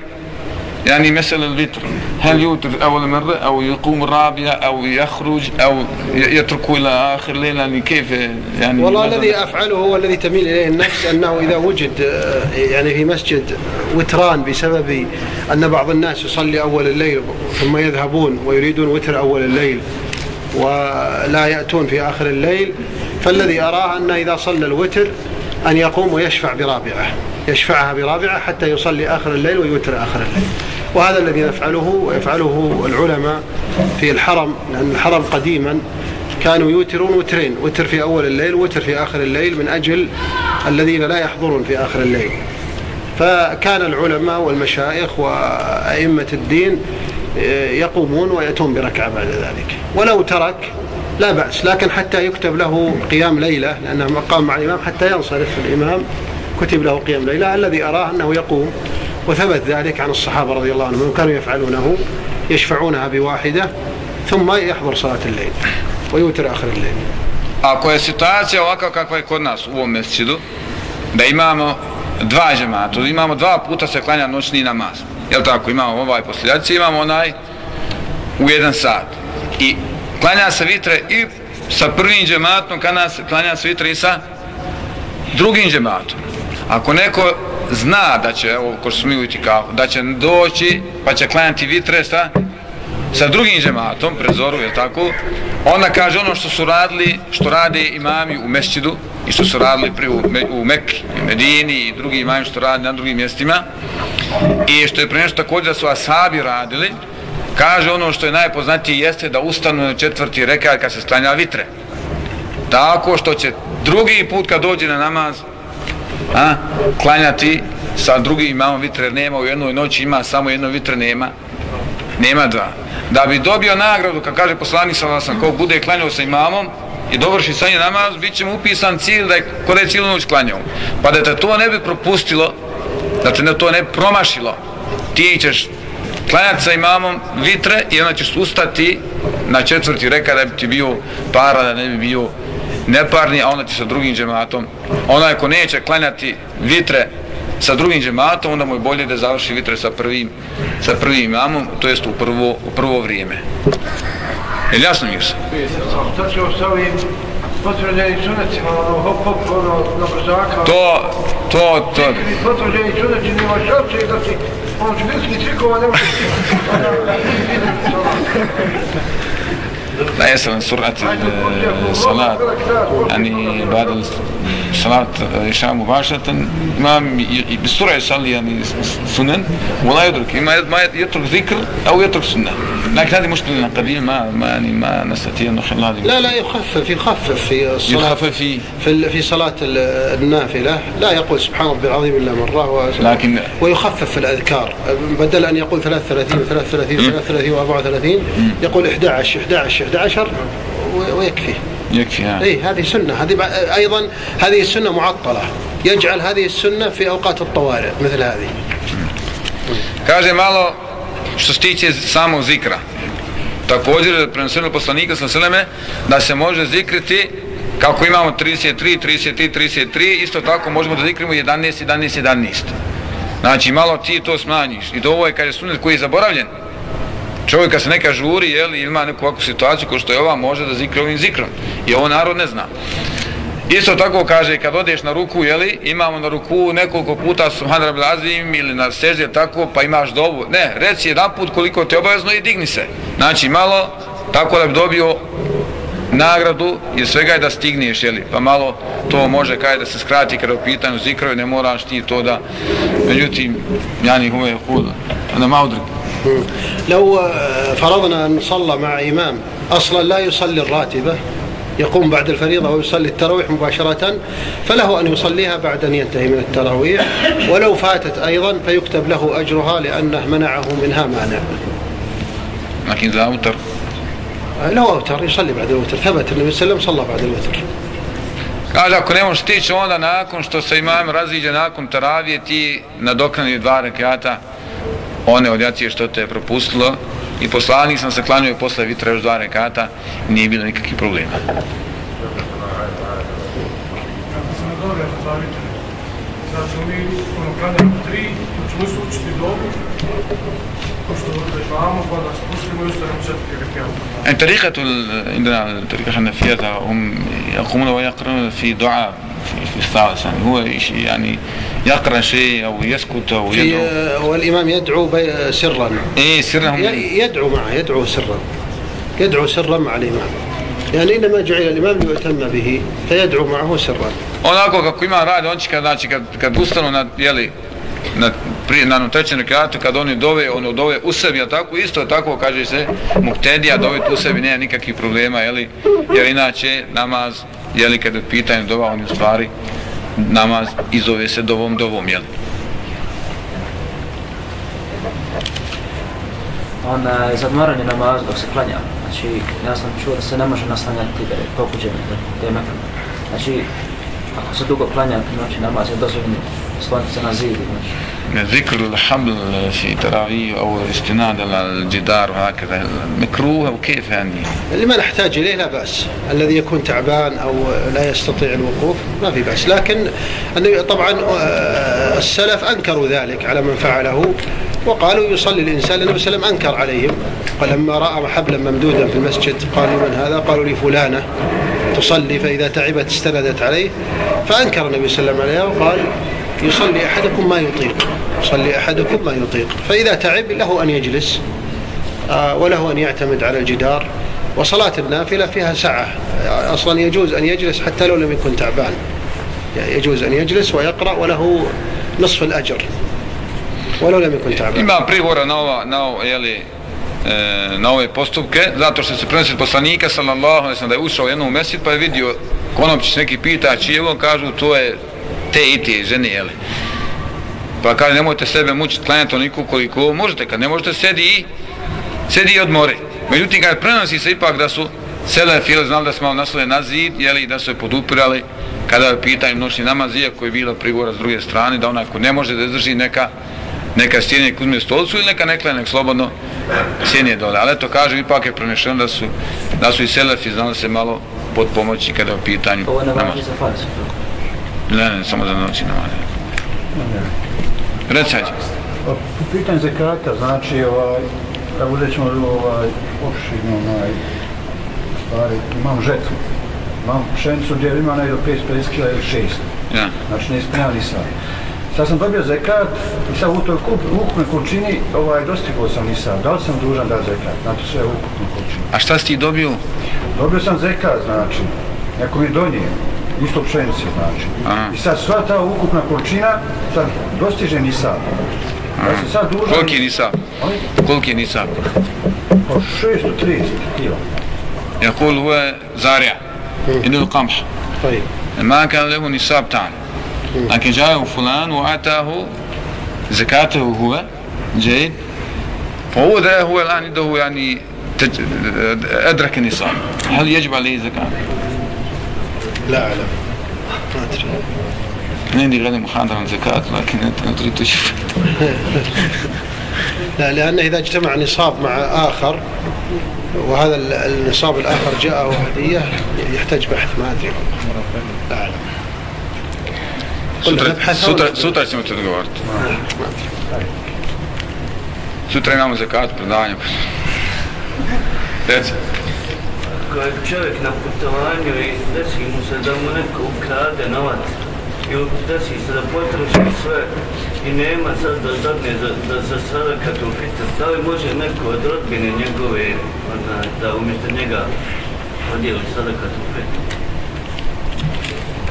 [SPEAKER 3] يعني مثل الوتر هل يوتر أول مرة أو يقوم الرابعة أو يخرج أو يترك إلى آخر ليلة يعني كيف يعني
[SPEAKER 2] والله الذي أفعله هو الذي تميل إليه النفس أنه إذا وجد يعني في مسجد وتران بسبب أن بعض الناس يصلي أول الليل ثم يذهبون ويريدون وتر أول الليل ولا يأتون في آخر الليل فالذي أراه أنه إذا صلى الوتر أن يقوم ويشفع برابعة يشفعها برابعة حتى يصلي آخر الليل ويوتر آخر الليل. وهذا الذي نفعله ويفعله العلماء في الحرم لأن الحرم قديما كانوا يوترون وترين وتر في أول الليل وتر في آخر الليل من أجل الذين لا يحضرون في آخر الليل. فكان العلماء والمشايخ وأئمة الدين يقومون ويأتون بركعة بعد ذلك. ولو ترك لا بأس لكن حتى يكتب له قيام ليلة لأنه مقام مع الإمام حتى ينصرف الإمام كتب له قيام ليلة الذي أراه أنه يقوم وثبت ذلك عن الصحابة رضي الله عنهم كانوا يفعلونه يشفعونها بواحدة ثم يحضر صلاة الليل ويوتر آخر الليل
[SPEAKER 3] Ako je situacija ovakva kakva je kod nas u ovom mesecidu, da imamo dva džemata, imamo dva puta se klanja noćni namaz. Jel tako, imamo ovaj posljedaci, imamo onaj u jedan sat. I klanja se vitre i sa prvim džematom, klanja se, klanja se vitre i sa drugim džematom. Ako neko zna da će, evo, ko smo mi u itikafu, da će doći pa će klanjati vitre sa, sa drugim džematom, prezoru, je tako, ona kaže ono što su radili, što rade imami u mesčidu, i što su radili pri u, u Mekki, u Medini i drugi imami što radi na drugim mjestima, i što je prenešto također da su asabi radili, kaže ono što je najpoznatije jeste da ustanu na četvrti rekat kad se sklanja vitre. Tako što će drugi put kad dođe na namaz, a, klanjati sa drugim imamom vitre, nema u jednoj noći, ima samo jedno vitre, nema, nema dva. Da bi dobio nagradu, kad kaže poslanik sa vasam, ko bude klanjao sa imamom, i dovrši sanje namaz, bit će mu upisan cilj da je kod je cijelu noć klanjao. Pa da te to ne bi propustilo, da te ne, to ne promašilo, ti ćeš klanjati sa imamom vitre i onda ćeš ustati na četvrti reka da bi ti bio para, da ne bi bio neparni, a onda ti sa drugim džematom. Onaj ko neće klanjati vitre sa drugim džematom, onda mu je bolje da završi vitre sa prvim, sa prvim imamom, to jest u prvo, u prvo vrijeme. Je li jasno se?
[SPEAKER 5] Šta ćemo s ovim potvrđenim sunecima, ono hop hop, ono na brzaka?
[SPEAKER 3] To, to, to...
[SPEAKER 5] Potvrđeni suneci nema šanse da ti ono čbilski cikova ne može
[SPEAKER 3] لا يسأل سرعة الصلاة يعني بعد صلاة العشاء مباشرة. الإمام بسرعة يصلي يعني سنن ولا يدرك. إما ما يترك ذكر أو يترك سنة. لكن هذه مشكلة قديمة ما, ما يعني ما نستطيع أن هذه
[SPEAKER 2] لا لا يخفف يخفف في الصلاة.
[SPEAKER 3] يخفف في؟
[SPEAKER 2] في في صلاة النافلة. لا يقول سبحان ربي العظيم إلا مرة.
[SPEAKER 3] لكن
[SPEAKER 2] ويخفف في الأذكار. بدل أن يقول 33 و 33 و 33 و 34 يقول 11 11 11 ويكفي.
[SPEAKER 3] يكفي ها.
[SPEAKER 2] اي هذه سنه هذه ايضا هذه السنه معطله يجعل هذه السنه في اوقات الطوارئ مثل هذه
[SPEAKER 3] kaže malo što se tiče samog zikra također prenoseno poslanika sa seleme da se može zikriti kako imamo 33, 33, 33 isto tako možemo da zikrimo 11, 11, 11 znači malo ti to smanjiš i do ovo je kaže sunet koji je zaboravljen čovjek kad se neka žuri jeli, ima neku ovakvu situaciju ko što je ova može da zikri ovim zikrom. I ovo narod ne zna. Isto tako kaže kad odeš na ruku jeli, imamo na ruku nekoliko puta subhan rabbil azim ili na seždje tako pa imaš dobu ne reci jedan put koliko te obavezno i digni se. Znači malo tako da bi dobio nagradu i svega je da stigneš jeli, pa malo to može kaj da se skrati kada u pitanju zikrove ne moraš ti to da međutim jani huve hud na malo
[SPEAKER 2] لو فرضنا أن صلى مع إمام أصلا لا يصلي الراتبة يقوم بعد الفريضة ويصلي التراويح مباشرة فله أن يصليها بعد أن ينتهي من التراويح ولو فاتت أيضا فيكتب له أجرها لأنه منعه منها مانع
[SPEAKER 3] لكن إذا أوتر.
[SPEAKER 2] لو أوتر يصلي بعد الوتر. ثبت النبي صلى الله عليه وسلم صلى بعد الوتر.
[SPEAKER 3] Kaže, ako ne možeš stići, onda nakon što se imam raziđe nakon taravije, ti nadoknani dva rekata, one odjacije što te je propustilo i poslanik sam se klanio posle vitra još dva rekata nije bilo nikakvih problema.
[SPEAKER 6] Znači, mi ono, klanjamo tri, ćemo se učiti dobro, pošto odležavamo, pa da spustimo i ostavimo četiri rekata.
[SPEAKER 3] Tarikatul, indana, tarika hanafijata, um, jakumuna wa yakrunu fi dua في الثالث يعني هو يعني يقرأ شيء أو يسكت أو
[SPEAKER 2] في
[SPEAKER 3] يدعو
[SPEAKER 2] والإمام يدعو بي- سرا
[SPEAKER 3] إيه سرا هم
[SPEAKER 2] ي- يدعو معه يدعو سرا يدعو سرا مع الإمام يعني إنما جعل الإمام ليؤتم به فيدعو معه سرا
[SPEAKER 3] onako kako ima radi, on će kad, znači, kad, kad ustanu na, jeli, na, pri, na trećem rekatu, kad oni dove, ono dove u sebi, a tako isto tako kaže se, muktedija dove u sebi, nema nikakvih problema, jeli, jer inače namaz, jeli, kada je pitanje dova, on u stvari, namaz izove se dovom dovom, jeli.
[SPEAKER 7] On je zadmaranje namaz dok se klanja. Znači, ja sam čuo da se ne može naslanjati da je pokuđen, da je mekano. Znači, ako se dugo klanja noći namaz, je dozvoljeno sloniti se na zid. Znači.
[SPEAKER 3] ذكر الحبل في تراويح أو استناد على الجدار وهكذا. مكروه أو كيف يعني؟
[SPEAKER 2] لما نحتاج إليه لا بأس، الذي يكون تعبان أو لا يستطيع الوقوف ما في بأس، لكن طبعا آه، السلف أنكروا ذلك على من فعله وقالوا يصلي الإنسان النبي صلى الله عليه وسلم أنكر عليهم. ولما رأى حبلا ممدودا في المسجد قالوا من هذا؟ قالوا لي فلانه تصلي فإذا تعبت استندت عليه. فأنكر النبي صلى الله عليه وسلم وقال يصلي أحدكم ما يطيق. يصلي أحدكم ما يطيق. فإذا تعب له أن يجلس آه، وله أن يعتمد على الجدار. وصلاة النافلة فيها سعة أصلا يجوز أن يجلس حتى لو لم يكن تعبان. يجوز أن يجلس ويقرأ وله نصف الأجر. ولو لم يكن تعبان.
[SPEAKER 3] Ima prigovora na ova, jeli, e, na ove postupke, zato što se prenosi poslanika, sallallahu alaihi da je ušao u jednu mesid, pa je vidio, konopčić neki pita, čije on? Kažu, to je te i te žene, jeli. Pa kaže, nemojte sebe mučiti, klanjati onoliko koliko možete, kad ne možete, sedi i, sedi i odmori. Međutim, kad prenosi se ipak da su sele file znali da smo malo naslove na zid, jeli, da su je podupirali, kada je pitanje noćni namaz, iako je bilo prigovora s druge strane, da onaj ko ne može da izdrži neka neka sjenje uzme stolicu ili neka nekla nek slobodno sjenje dole. Ali eto kaže, ipak je pronešeno da su, da su i selefi znali se malo pod pomoći kada je u pitanju
[SPEAKER 7] Ovo ne važi za farsu.
[SPEAKER 3] Ne, ne, samo za noći namaz. Reci, hađi.
[SPEAKER 8] Po pitanju zekata, znači, ovaj, da uzet ćemo ovaj, opširno, ovaj, stvari, imam žetvu, imam pšenicu gdje ima negdje 550 kg ili 6,
[SPEAKER 3] Ja.
[SPEAKER 8] znači ne ispunjava ni sad. Sad sam dobio zekat i sad u toj kup, ukupnoj količini ovaj, dostigao sam ni sad. Da li sam dužan da zekat? Znači sve ukupnu količinu.
[SPEAKER 3] A šta si ti dobio?
[SPEAKER 8] Dobio sam zekat, znači, neko mi donije, isto pšenice, znači.
[SPEAKER 3] Aha.
[SPEAKER 8] I sad sva ta ukupna količina, sad dostiže ni sad. Ja sam sad dužan...
[SPEAKER 3] Koliki je nisab?
[SPEAKER 8] Oni?
[SPEAKER 3] Koliki je nisab?
[SPEAKER 8] Po 630 kila.
[SPEAKER 3] يقول هو زارع إنه القمح
[SPEAKER 2] طيب
[SPEAKER 3] ما كان له نصاب تام لكن جاءه فلان وآتاه زكاته هو جيد فهو ذا هو الآن عنده يعني تج... أدرك النصاب هل يجب عليه زكاة؟
[SPEAKER 2] لا أعلم ما أدري
[SPEAKER 3] عندي غني محاضرة عن زكاة لكن أنت تريد تشوف
[SPEAKER 2] لا لأن إذا اجتمع نصاب مع آخر وهذا ال- النصاب الآخر جاءه هدية يحتاج بحث ما أدري لا أعلم
[SPEAKER 3] Sutra, ćemo.
[SPEAKER 2] ما أدري
[SPEAKER 3] Sutra imamo zekat, predavanje. Reci.
[SPEAKER 9] Ako je čovjek na putovanju i desi mu se da mu neko ukrade novac i desi se da potroši sve i nema sad da dadne za, da za sadakat u fitr, da li može neko od rodbine njegove ona, da umjesto njega podijeli sadakat u fitr?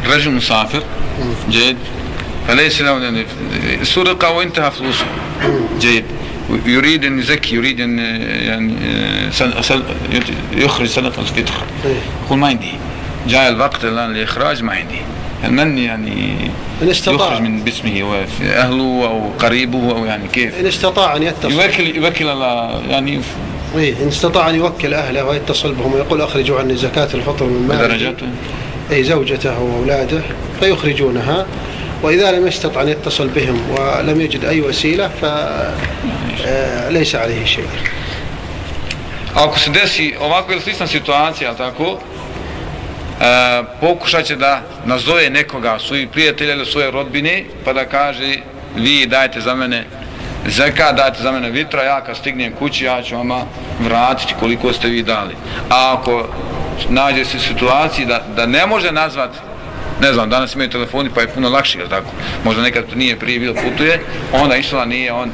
[SPEAKER 3] رجل مسافر جيد فليس له أن سرق وانتهى فلوسه جيد يريد أن يزكي يريد أن يعني سل- سل- يخرج صدقة الفطر يقول ما عندي. جاء الوقت الآن لإخراج ما عندي. من يعني
[SPEAKER 2] إن استطاع.
[SPEAKER 3] يخرج من باسمه أهله أو قريبه أو يعني كيف؟
[SPEAKER 2] إن استطاع أن يتصل.
[SPEAKER 3] يوكل يوكل على يعني
[SPEAKER 2] إيه إن استطاع أن يوكل أهله ويتصل بهم ويقول أخرجوا عني زكاة الفطر من مالي. أي زوجته وأولاده فيخرجونها. وإذا لم يستطع أن يتصل بهم ولم يجد أي وسيلة فليس عليه شيء
[SPEAKER 3] Ako se desi ovakva ili slična situacija, jel tako, e, pokušat će da nazove nekoga, svojih prijatelja ili svoje rodbine, pa da kaže, vi dajte za mene zeka, dajte za mene vitra, ja kad stignem kući, ja ću vama vratiti koliko ste vi dali. A ako nađe se u situaciji da, da ne može nazvati ne znam, danas imaju telefoni pa je puno lakše, jel tako? Možda nekad to nije prije bilo putuje, onda išla nije on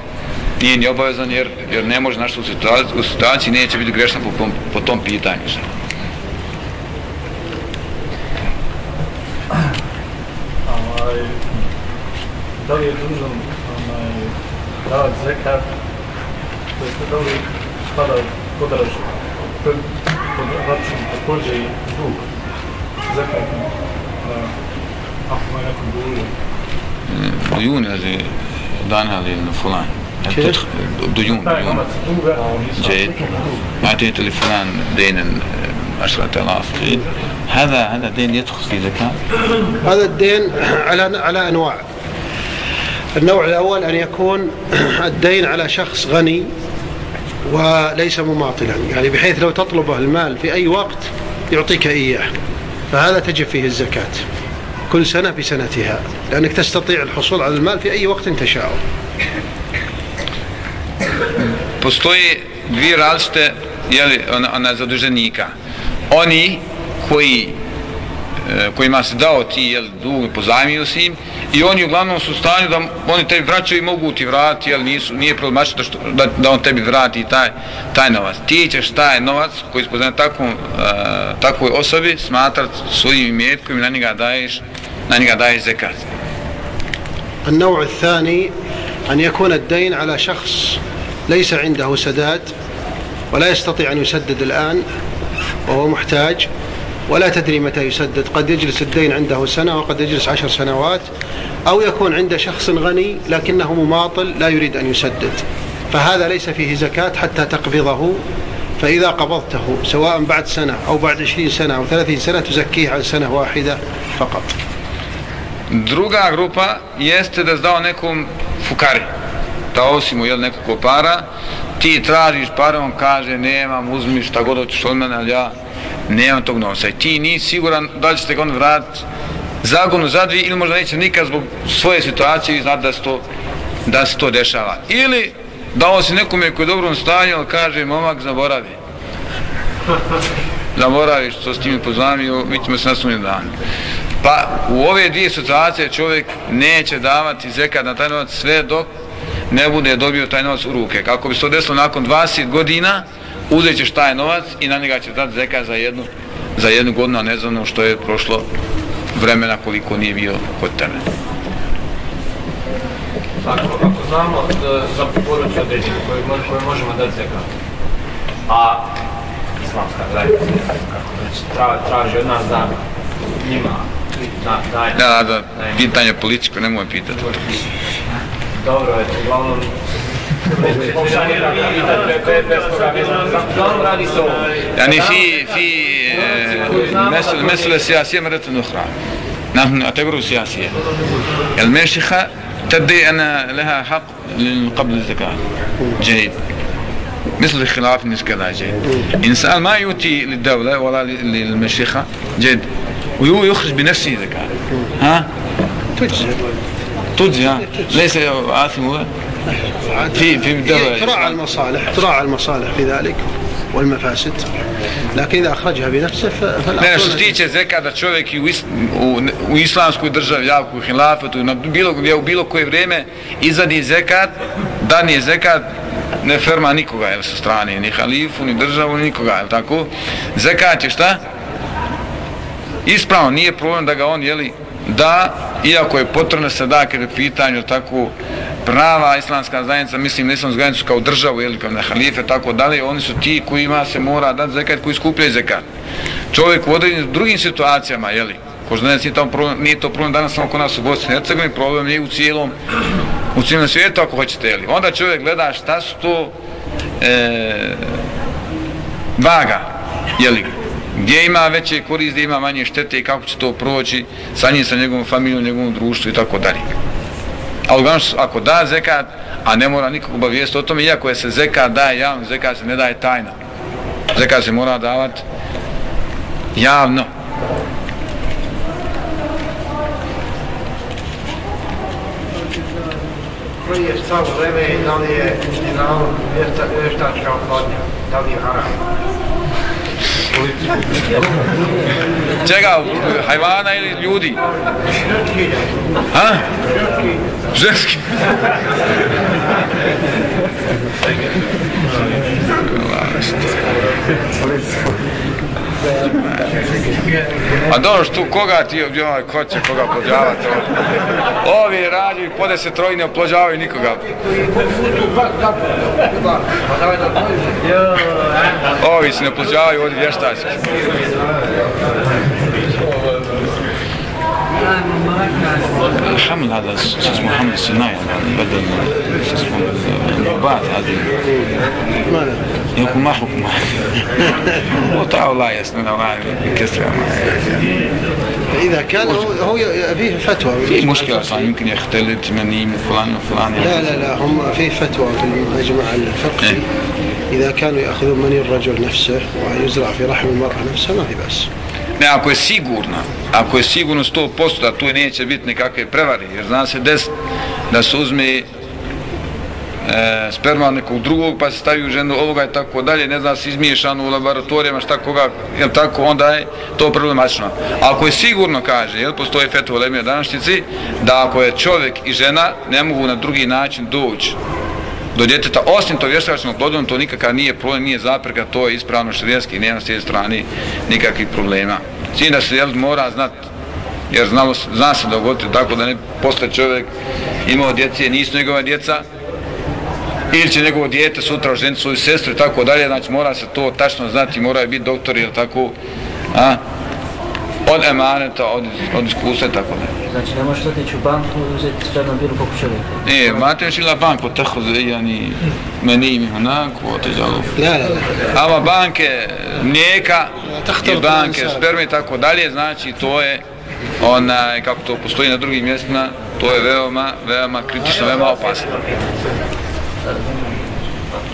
[SPEAKER 3] nije ni obavezan jer, jer ne može našto u situaciji, u situaciji neće biti grešan po, po, po tom pitanju.
[SPEAKER 6] Ovaj, da li je dužan onaj, davati zekat, to jest da li spada pod račun, pod račun također i dug zekat,
[SPEAKER 3] ديون هذه دانها لفلان
[SPEAKER 2] كيف؟
[SPEAKER 3] ديون ديون. جيد. أعطيت لفلان دينا عشرة آلاف جيد. هذا هذا دين يدخل في زكاة
[SPEAKER 2] هذا الدين على على أنواع. النوع الأول أن يكون الدين على شخص غني وليس مماطلا. يعني بحيث لو تطلبه المال في أي وقت يعطيك إياه. فهذا تجب فيه الزكاة كل سنة بسنتها لأنك تستطيع الحصول على المال في أي وقت تشاء
[SPEAKER 3] Postoje dvije različite jeli, ona, ona zaduženika. Oni koji kojima se dao ti jel, dug, pozajmio si im i oni uglavnom su u stanju da oni tebi vraćaju i mogu ti vratiti, jel nisu, nije problematično da, što, da, da on tebi vrati taj, taj novac. Ti ćeš taj novac koji se poznaje takvom, uh, takvoj osobi smatrat svojim imetkom i na njega daješ, na njega daješ zekat.
[SPEAKER 2] النوع الثاني أن يكون الدين على شخص ليس عنده سداد ولا يستطيع أن يسدد الآن وهو محتاج ولا تدري متى يسدد. قد يجلس الدين عنده سنة وقد يجلس عشر سنوات أو يكون عند شخص غني لكنه مماطل لا يريد أن يسدد. فهذا ليس فيه زكاة حتى تقبضه. فإذا قبضته سواء بعد سنة أو بعد عشرين سنة أو ثلاثين سنة تزكيه عن سنة واحدة فقط.
[SPEAKER 3] Druga grupa jeste da zdao nekom fukari. Dao si mu jel, nekoliko para, ti tražiš pare, on kaže nemam, uzmi šta god hoćeš od mene, ali ja nemam tog novca. I ti nisi siguran da li ćete ga on vratiti zagonu za dvije ili možda neće nikad zbog svoje situacije i znati da se to, da se to dešava. Ili dao si nekome koji je dobrom stanju, ali kaže momak zaboravi. Zaboravi što s tim pozvamio, mi ćemo se nasuniti dan. Pa u ove dvije situacije čovjek neće davati zekat na taj novac sve dok ne bude dobio taj novac u ruke. Kako bi se to desilo nakon 20 godina, uzet ćeš taj novac i na njega će dati zekat za jednu, za jednu godinu, a ne za ono što je prošlo vremena koliko nije bio kod tebe.
[SPEAKER 4] Ako, ako znamo da, za porodicu određenu koju, koju možemo dati zekat, a islamska zajednica, kako tra, traži od nas da njima da, daj,
[SPEAKER 3] Ja, da, pitanje političko, nemoj pitati.
[SPEAKER 4] Dobro, eto, uglavnom,
[SPEAKER 3] يعني في في آه، مسألة مسألة سياسية مرة أخرى. نحن نعتبره سياسية. المشيخة تدعي أن لها حق قبل الزكاة. جيد. مثل الخلاف كذا جيد. إنسان ما يؤتي للدولة ولا للمشيخة جيد. وهو يخرج بنفسه زكاة. ها؟
[SPEAKER 2] تجزئ.
[SPEAKER 3] تجزي ها؟ ليس آثم هو في في الدولة
[SPEAKER 2] تراعى المصالح تراعى المصالح في ذلك والمفاسد لكن إذا أخرجها بنفسه ف-
[SPEAKER 3] Ne,
[SPEAKER 2] فالأفضل
[SPEAKER 3] što se tiče zeka da čovjek i u, is, u, u islamskoj državi, jako u hilafetu, na bilo, gdje u bilo koje vrijeme izadi zekat, da nije zekat, ne ferma nikoga, jel, sa strane, ni halifu, ni državu, ni nikoga, jel tako? Zekat je šta? Ispravno, nije problem da ga on, jeli, da, iako je potrebno se da, kada je pitanje, jel tako, prava islamska zajednica, mislim na islamsku zajednicu kao državu, ili kao na halife, tako dalje, oni su ti kojima se mora dati zekat, koji skupljaju zekat. Čovjek u određenim drugim situacijama, jeli, ko danas nije, tamo problem, nije to problem danas samo kod nas u Bosni i Hercegovini, problem je u cijelom, u cijelom svijetu, ako hoćete, jeli. Onda čovjek gleda šta su to e, vaga, jeli, gdje ima veće korist, gdje ima manje štete i kako će to proći sa njim, sa njegovom familijom, njegovom društvu i tako dalje. Ali uglavnom, ako da zekat, a ne mora nikog obavijesti o tome, iako je se zekat daje javno, zekat se ne daje tajno. Zekat se mora davati javno.
[SPEAKER 5] Koji je stav Leme, da li je dinalog vještačka oplodnja, da li je haram?
[SPEAKER 3] 제가 hayvana ili ljudi. Ha? Ženski. Hvala što. A dobro što koga ti onaj, ko će koga oplođavati? Ovi rađuju po deset trojine oplođavaju nikoga. Ovi se ne oplođavaju, ovdje vještači. الحمل هذا شو اسمه حمل صناعي بدل شو اسمه النبات هذه يكون ما حكمه وطاعوا الله يسنون الله بكثرة.
[SPEAKER 2] إذا كان هو هو فيه فتوى.
[SPEAKER 3] في مشكلة صار يمكن يختلط مني من فلان وفلان.
[SPEAKER 2] لا لا لا هم في فتوى في المجمع الفقهي
[SPEAKER 3] إيه.
[SPEAKER 2] إذا كانوا يأخذون مني الرجل نفسه ويزرع في رحم المرأة نفسها ما في بأس.
[SPEAKER 3] ako je sigurno, ako je sigurno 100% da tu neće biti nikakve prevari, jer zna se des da se uzme e, sperma nekog drugog pa se stavi u ženu ovoga i tako dalje, ne zna se izmiješano u laboratorijama šta koga, jel tako, onda je to problematično. Ako je sigurno, kaže, jel postoje fetu današnjici, da ako je čovjek i žena ne mogu na drugi način doći do djeteta, osim to vještavačnom plodom, to nikakav nije problem, nije zapreka, to je ispravno šrijanski, nema s te strane nikakvih problema. Čini da se jel, mora znati jer znalo, zna se dogoditi tako da ne postoje čovjek imao djece, nisu njegova djeca, ili će njegovo dijete sutra oženiti svoju sestru i tako dalje, znači mora se to tačno znati, mora biti doktor ili tako, a, od emaneta, od, od iskustva i tako dalje
[SPEAKER 7] znači ne možeš otići u banku i uzeti sperma bilo kako čovjeka.
[SPEAKER 3] E, mate još ila banku, tako zve, ja ni meni im
[SPEAKER 2] onako, otiđa lupu.
[SPEAKER 3] Da, da, da. Ava banke mlijeka i banke sperme i tako dalje, znači to je onaj, kako to postoji na drugim mjestima, to je veoma, veoma kritično, veoma opasno.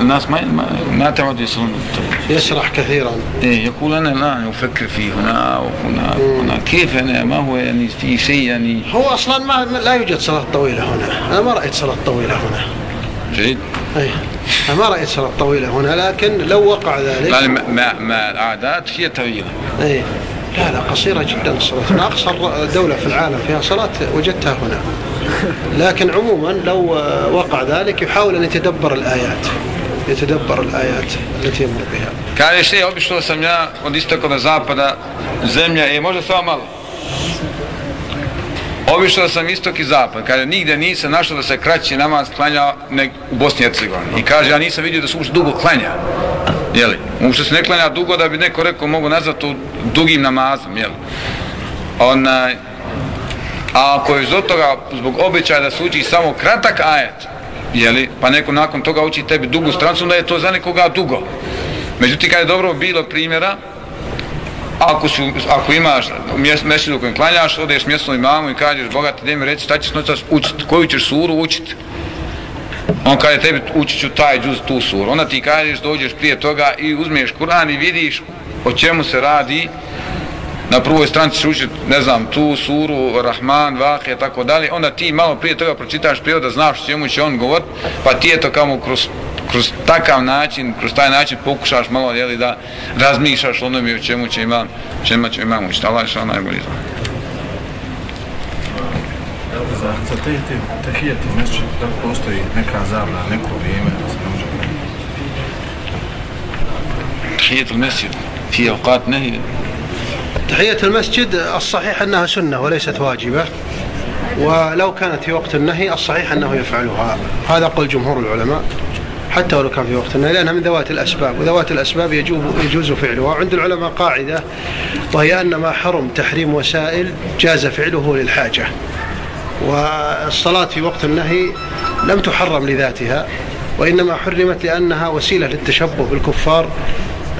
[SPEAKER 3] الناس ما ما, ما تعود يصلون
[SPEAKER 2] يسرح كثيرا.
[SPEAKER 3] إيه يقول أنا الآن أفكر في هنا وهنا وهنا. كيف أنا؟ ما هو يعني في شيء يعني؟
[SPEAKER 2] هو أصلا ما لا يوجد صلاة طويلة هنا. أنا ما رأيت صلاة طويلة هنا.
[SPEAKER 3] جيد.
[SPEAKER 2] أي أنا ما رأيت صلاة طويلة هنا لكن لو وقع ذلك
[SPEAKER 3] يعني ما, ما, العادات هي طويلة.
[SPEAKER 2] أي لا لا قصيرة جدا الصلاة. أنا أقصر دولة في العالم فيها صلاة وجدتها هنا. لكن عموما لو وقع ذلك يحاول أن يتدبر الآيات. يتدبر الآيات التي يمر بها
[SPEAKER 3] Kaže še, obišao sam ja od istoka do zapada zemlja, je možda samo malo. Obišao sam istok i zapad, kaže, nigde nisam našao da se kraći namaz klanja nek u Bosni i Hercegovini. I kaže, ja nisam vidio da se uopšte dugo klanja. Jeli? Uopšte se ne klanja dugo da bi neko rekao mogu nazvat to dugim namazom, jeli? Onaj, a ako je zbog toga, zbog običaja da se uči samo kratak ajet, jeli, pa neko nakon toga uči tebi dugu strancu, onda je to za nekoga dugo. Međutim, kad je dobro bilo primjera, ako, su, ako imaš mjesto u kojem klanjaš, odeš mjesto imamu i kažeš, Boga ti mi reći šta ćeš noćas učit, koju ćeš suru učit? On kaže tebi učit ću taj džuz tu suru. Onda ti kažeš, dođeš prije toga i uzmeš Kur'an i vidiš o čemu se radi na prvoj stranci se uči, ne znam, tu suru, Rahman, Vahe, tako dalje, onda ti malo prije toga pročitaš prije da znaš čemu će on govorit, pa ti je to kamo kroz, kroz takav način, kroz taj način pokušaš malo, jeli, da razmišljaš onome o čemu će imam, čemu će imam učiti, Allah je što najbolji zna.
[SPEAKER 1] Za te te tehijete mjeseče, da postoji neka zabla, neko vrijeme da se može
[SPEAKER 3] prijeti? Tehijete mjeseče, okat nehijete.
[SPEAKER 2] تحية المسجد الصحيح أنها سنة وليست واجبة ولو كانت في وقت النهي الصحيح أنه يفعلها. هذا قول جمهور العلماء حتى ولو كان في وقت النهي لأنها من ذوات الأسباب وذوات الأسباب يجوز, فعلها. وعند العلماء قاعدة وهي أن ما حرم تحريم وسائل جاز فعله للحاجة. والصلاة في وقت النهي لم تحرم لذاتها وإنما حرمت لأنها وسيلة للتشبه بالكفار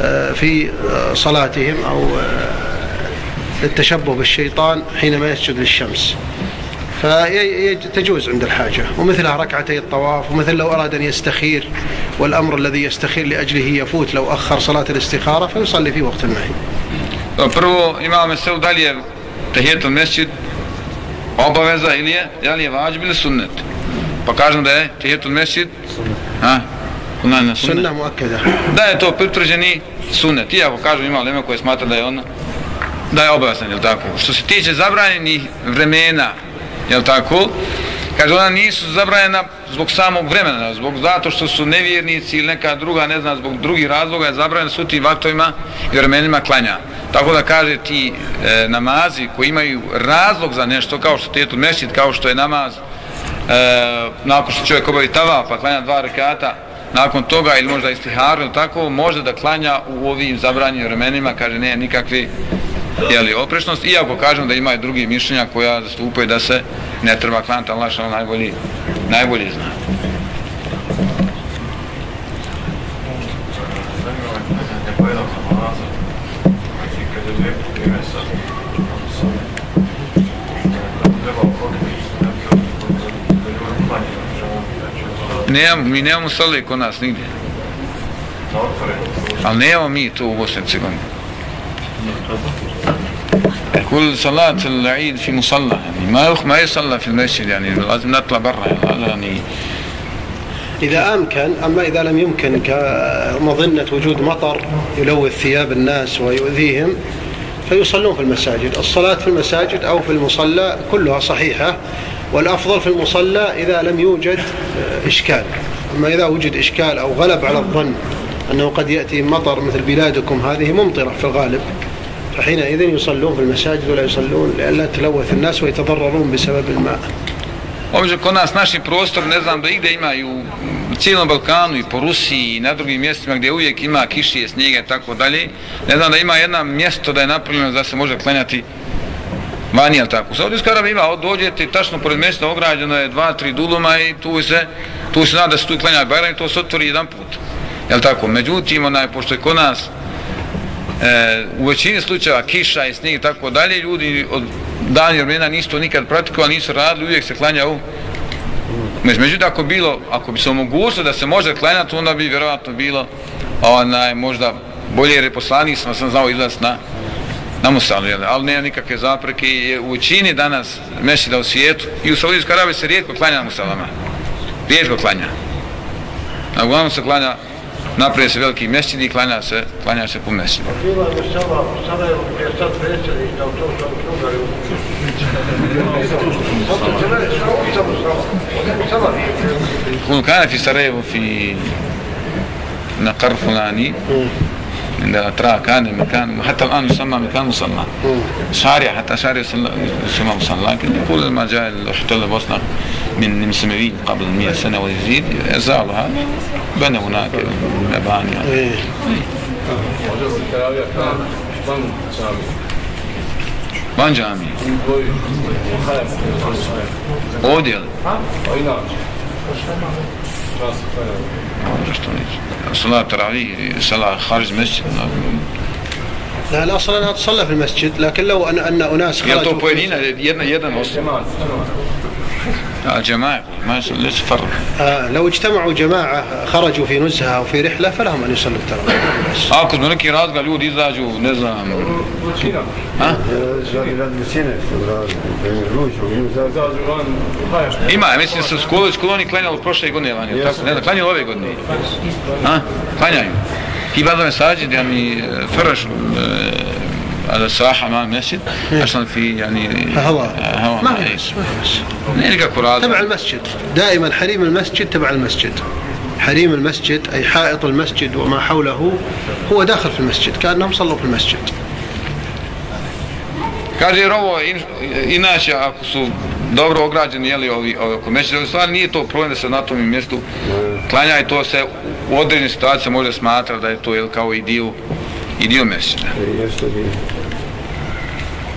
[SPEAKER 2] آه، في آه، صلاتهم أو آه، للتشبه بالشيطان حينما يسجد للشمس فتجوز عند الحاجة ومثلها ركعتي الطواف ومثل لو أراد أن يستخير والأمر الذي يستخير لأجله يفوت لو أخر صلاة الاستخارة فيصلي في وقت النهي
[SPEAKER 3] Prvo imamo meselu dalje tahijetul mesjid obaveza ili je, je li je vađib ili sunnet. Pa kažem da je tehijetul mesjid, ha, na, na sunnet.
[SPEAKER 2] Sunna muakkada.
[SPEAKER 3] Da je to pritvrđeni sunnet. Iako kažem ima leme koje smatra da je on da je obavezan, jel tako? Što se tiče zabranjenih vremena, jel tako? Kaže, ona nisu zabranjena zbog samog vremena, zbog zato što su nevjernici ili neka druga, ne znam, zbog drugih razloga je zabranjena su tim vaktovima i vremenima klanja. Tako da kaže ti e, namazi koji imaju razlog za nešto, kao što je tu mešćid, kao što je namaz, e, nakon što čovjek obavi tava pa klanja dva rekata, nakon toga ili možda istiharu tako, može da klanja u ovim zabranjenim vremenima, kaže, ne nikakvi jeli, oprešnost, iako kažem da ima i drugi mišljenja koja zastupaju da se ne treba klanjati, Allah što najbolji, najbolji zna. Nemamo, mi nemamo sale kod nas nigdje. Ali nemamo mi tu u Bosni i Cegovini. كل صلاة العيد في مصلى يعني ما ما يصلى في المسجد يعني لازم نطلع برا هذا يعني
[SPEAKER 2] إذا أمكن أما إذا لم يمكن كمظنة وجود مطر يلوث ثياب الناس ويؤذيهم فيصلون في المساجد. الصلاة في المساجد أو في المصلى كلها صحيحة والأفضل في المصلى إذا لم يوجد إشكال. أما إذا وجد إشكال أو غلب على الظن أنه قد يأتي مطر مثل بلادكم هذه ممطرة في الغالب. فحينئذ يصلون في المساجد ولا يصلون لئلا تلوث الناس ويتضررون بسبب الماء
[SPEAKER 3] Ovdje kod nas naši prostor, ne znam da igde ima i u cijelom Balkanu i po Rusiji i na drugim mjestima gdje uvijek ima kišije, snijega i tako dalje. Ne znam da ima jedna mjesto da je napravljeno da se može klanjati vani, jel tako. Saudijska Arabija ima, dođete tačno pored mjesta ograđeno je dva, tri duluma i tu se, tu se zna da se tu klanja Bajram i to se otvori jedan put. Jel tako? Međutim, onaj, pošto je kod nas e, u većini slučajeva kiša i snijeg i tako dalje, ljudi od dani vremena nisu to nikad praktikovali, nisu radili, uvijek se klanja u Međutim, ako bilo, ako bi se omogućilo da se može klanjati, onda bi vjerovatno bilo onaj, možda bolje jer je poslanik sam, sam znao izlaz na na Musalu, jel? ali nema nikakve zapreke i u učini danas mešida u svijetu i u Saudijskoj Arabiji se rijetko klanja na Musalama. Rijetko klanja. Na uglavnom se klanja naprije se veliki mjesečin i klanja se, klanja se po mjesečinu.
[SPEAKER 5] Bilo je Sava, Sava je gdje je sad predsjednik da u to što je drugari u
[SPEAKER 3] يكون كان في سراييفو في نقر فلاني عند الأتراك كان مكان حتى الآن يسمى مكان مصلى شارع حتى شارع يسمى مصلى لكن يقول لما جاء الاحتلال البوسنة من المسلمين قبل 100 سنة ويزيد أزالوا هذا بنى هناك مباني Van džami. Ovdje li? Zašto صلاة التراويح صلاة خارج المسجد. لا
[SPEAKER 2] لا أصلا أنها تصلى في المسجد لكن لو أن, أن أناس
[SPEAKER 3] خارج
[SPEAKER 2] خرجوا
[SPEAKER 3] يطوفوا يدنا يدنا osoba? الجماعة ما يصل- ليس فرق
[SPEAKER 2] آه لو اجتمعوا جماعة خرجوا في نزهة أو في رحلة فلهم أن يصلوا التراويح بس.
[SPEAKER 3] Ako zbog neki razloga ljudi izađu, ne znam, a? Ima, ja mislim da su skolo, skoloni klanjali prošle godine, vani, tako, ne znam, klanjali ove godine. A? Klanjaju. I بعض المساجد يعني فرش على الساحة أمام المسجد عشان في يعني
[SPEAKER 2] هواء.
[SPEAKER 3] هواء
[SPEAKER 2] ما في بس ما
[SPEAKER 3] نلقى كرات
[SPEAKER 2] تبع المسجد. دائما حريم المسجد تبع المسجد. حريم المسجد أي حائط المسجد وما حوله هو داخل في المسجد كأنهم صلوا في المسجد.
[SPEAKER 3] Kaže jer ovo in, inače ako su dobro ograđeni jeli ovi ovi oko mešćina, u stvari nije to problem da se na tom mjestu klanja i to se u određenim situacijama može smatrati da je to jel, kao i dio i dio mesina.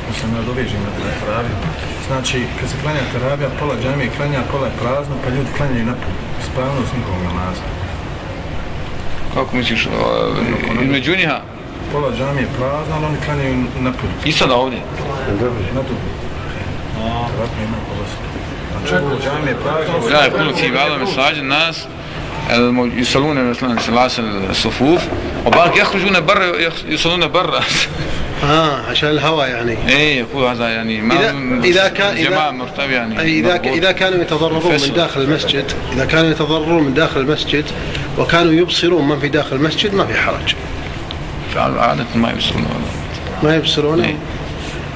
[SPEAKER 6] Mislim, ja nadoviđim na taj pravi. Znači, kad se klanja terabija, pola džamije klanja, pola je prazno, pa ljudi klanjaju na spravnost nikog namaza.
[SPEAKER 3] Kako misliš, o, između njiha?
[SPEAKER 6] Pola džamije je prazno, ali oni klanjaju na put.
[SPEAKER 3] I sada ovdje? Dobro.
[SPEAKER 6] Na dubu. Vratno ima pola. Znači, pola džamije je prazno,
[SPEAKER 3] ali... Da, puno ti vala me nas... يصلون مثلا سلاسل الصفوف وبعض يخرجون برا يصلون برا. [LAUGHS]
[SPEAKER 2] آه عشان الهواء يعني.
[SPEAKER 3] إيه يقول هذا يعني ما
[SPEAKER 2] إذا- إذا كان-
[SPEAKER 3] جماعة مرتبة يعني. مضبوط.
[SPEAKER 2] إذا كانوا يتضررون من. داخل المسجد إذا كانوا يتضررون من داخل المسجد وكانوا يبصرون من في داخل المسجد ما في حرج.
[SPEAKER 3] عادة ما والله
[SPEAKER 2] ما يبصرون؟
[SPEAKER 3] إيه.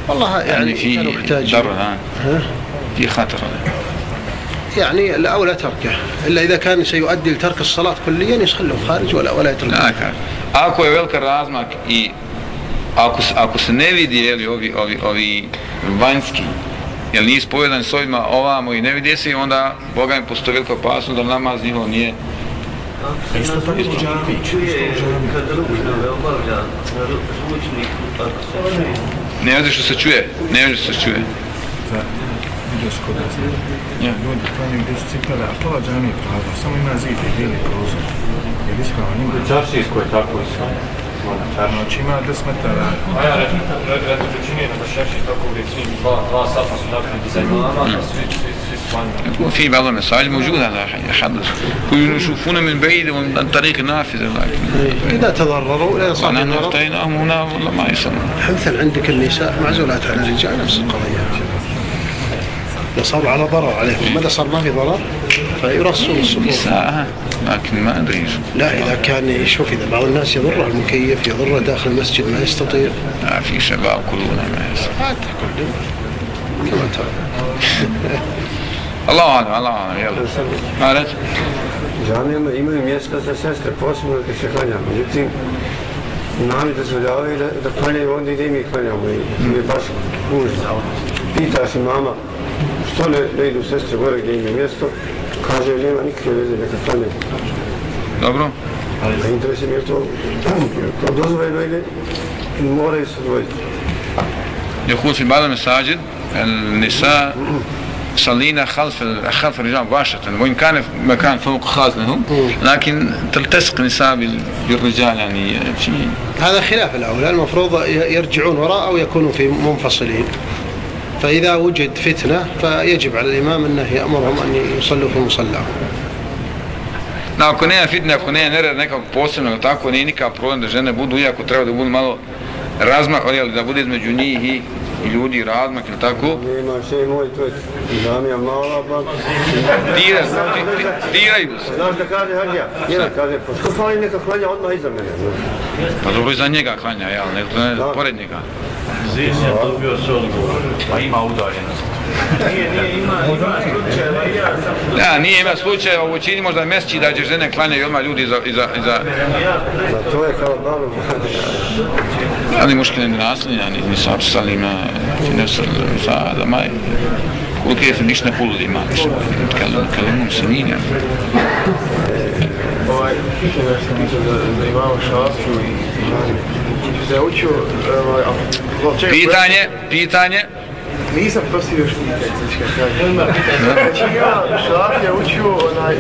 [SPEAKER 2] والله يعني,
[SPEAKER 3] يعني في
[SPEAKER 2] محتاجين.
[SPEAKER 3] ضرر ها
[SPEAKER 2] ها؟
[SPEAKER 3] في خطر.
[SPEAKER 2] يعني الأولى تركه إلا إذا كان سيؤدي لترك الصلاة كليا يصلوا خارج ولا ولا يترك
[SPEAKER 3] Da, kaže. Ako je velika razmak i ako, s- ako se ne vidi jeli, ovi, ovi, ovi vanjski, jel nije spojedan s ovima ovamo i ne vidi se, onda Boga mi postoji velika opasnost da namaz njihov nije
[SPEAKER 9] Isto tako u džami. Čuje kad ruknove obavlja na ru- zvučniku, ako se čuje.
[SPEAKER 3] Ne vidi što se čuje, ne vidi što se čuje.
[SPEAKER 6] Si kod nas.
[SPEAKER 3] Ja.
[SPEAKER 6] Ljudi klanjaju gdje su cipele, a pola džami je prazna, samo ima zid i bijeli prozor. Jer ispravan ima.
[SPEAKER 4] Čaršijsko je tako isto.
[SPEAKER 6] Znači ima 10 metara.
[SPEAKER 4] A ja rekao, rekao većini na Bašeši tako uvijek svi dva, dva sata su napravili za imama, a svi, svi, svi.
[SPEAKER 3] يكون في بعض المساجد موجودة هذا يحدث ويشوفون من بعيد ومن طريق نافذة لكن
[SPEAKER 2] إذا تضرروا لا يصح
[SPEAKER 3] ونحن افتيناهم هنا والله ما يسمى
[SPEAKER 2] مثل عندك النساء معزولات عن الرجال نفس القضية إذا صار على ضرر عليهم. ماذا صار؟ ما في ضرر؟ فيرصون الصفوف.
[SPEAKER 3] لكن ما أدري
[SPEAKER 2] لا إذا كان يشوف إذا بعض الناس يضره المكيف يضره داخل المسجد ما يستطيع.
[SPEAKER 3] ما في شباب كلنا ما
[SPEAKER 2] كما ترى.
[SPEAKER 3] الله أعلم الله أعلم. يلا. قالت
[SPEAKER 10] Džamijama imaju mjesta za sestre, posebno kad se klanja. Međutim, nami dozvoljavaju da, da klanjaju onda i da i mi klanjamo. I to je baš nužno. Pita se mama, što ne, ne idu sestre gore gdje im je mjesto, kaže nema nikakve veze neka klanjaju.
[SPEAKER 3] Dobro
[SPEAKER 10] A interesuje mi je to, to dozvoljeno ili moraju se odvojiti.
[SPEAKER 3] يقول في بعض المساجد النساء صلينا خلف خلف الرجال مباشرة وإن كان في مكان فوق خاص لهم لكن تلتصق النساء بال- بالرجال يعني في
[SPEAKER 2] هذا خلاف الأولى المفروض يرجعون وراء أو يكونوا في منفصلين فإذا وجد فتنة فيجب على الإمام أنه يأمرهم أن يصلوا في مصلاهم
[SPEAKER 3] No, ako nema fitne, ako nema nered nekog posebnog, tako nije nikakav problem da žene budu, iako treba da budu malo razmak, jel, da bude između njih i, i ljudi razmak ili tako.
[SPEAKER 10] Nema še moj, to je džamija mala, pa...
[SPEAKER 3] Dira, di, di, diraju se.
[SPEAKER 10] Znaš da kaže Hadija? Jedan kaže, pa što fali neka klanja odmah iza mene?
[SPEAKER 3] Pa dobro i za njega klanja, jel, ne, ne, pored njega.
[SPEAKER 4] Zis je dobio se odgovor, pa ima udaljenost.
[SPEAKER 3] Da, nije ima slučaj, ovo čini možda mjeseci da će žene klanja i odmah ljudi iza... iza, iza...
[SPEAKER 10] Za to je kao dobro.
[SPEAKER 3] Ali muškine ni rasli, ni, ni sa apsalima, ni ne srli, sa adamaj. Koliko je niš na pulu ima, kada on se nije.
[SPEAKER 5] Ovaj, pitanje nešto za da imamo šasu i...
[SPEAKER 3] Pitanje, pitanje.
[SPEAKER 5] Nisam postavio još pitanje, znači kad kažem. Znači ja šafija učio onaj,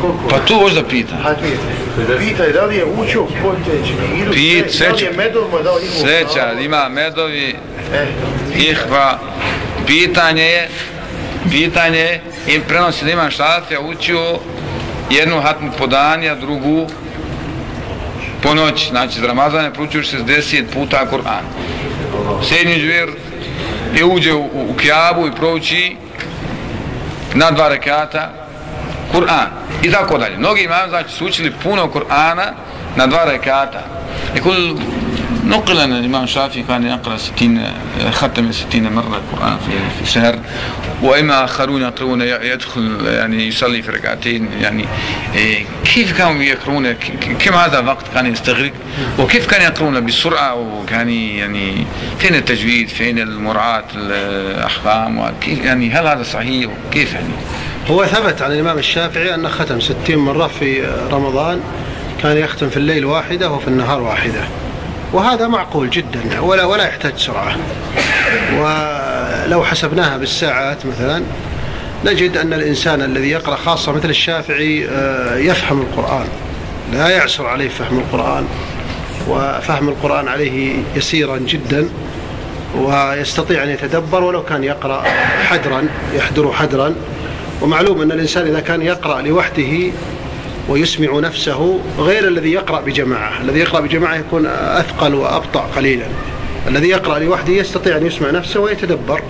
[SPEAKER 5] koliko?
[SPEAKER 3] pa tu možeš da pita.
[SPEAKER 5] Hajde pitaj. Pitaj da li je učio poteći iru,
[SPEAKER 3] Pit,
[SPEAKER 5] da li je medov mu dao njihovu
[SPEAKER 3] seća, ima medovi,
[SPEAKER 5] E,
[SPEAKER 3] ihva, pitanje je, pitanje je, im prenosi da ima šafija učio jednu hatmu po dani, a drugu po noći, znači za Ramazane proučuješ 60 puta Kur'an. Sedmi džvir i uđe u, u, u kjabu i prouči na dva rekata Kur'an i tako dalje. Mnogi imam znači su učili puno Kur'ana na dva rekata. I kul نقل أن الإمام الشافعي كان يقرأ ستين ختم ستين مرة القرآن في في شهر وإما آخرون يقرؤون يدخل يعني يصلي في ركعتين يعني إيه، كيف كانوا ك- كم هذا الوقت كان يستغرق؟ وكيف كان يقرؤون بسرعة؟ وكان يعني فين التجويد؟ فين المراعاة الأحكام؟ وكيف يعني هل هذا صحيح؟ وكيف يعني؟
[SPEAKER 2] هو ثبت عن الإمام الشافعي أنه ختم ستين مرة في رمضان. كان يختم في الليل واحدة وفي النهار واحدة. وهذا معقول جدا ولا ولا يحتاج سرعة. ولو حسبناها بالساعات مثلا نجد أن الإنسان الذي يقرأ خاصة مثل الشافعي آه، يفهم القرآن. لا يعسر عليه فهم القرآن وفهم القرآن عليه يسيرا جدا ويستطيع أن يتدبر ولو كان يقرأ حدرا يحدر حدرا. ومعلوم أن الإنسان إذا كان يقرأ لوحده ويسمع نفسه غير الذي يقرأ بجماعة. الذي يقرأ بجماعة يكون أثقل وأبطأ قليلا. الذي يقرأ لوحده يستطيع أن يسمع نفسه ويتدبر.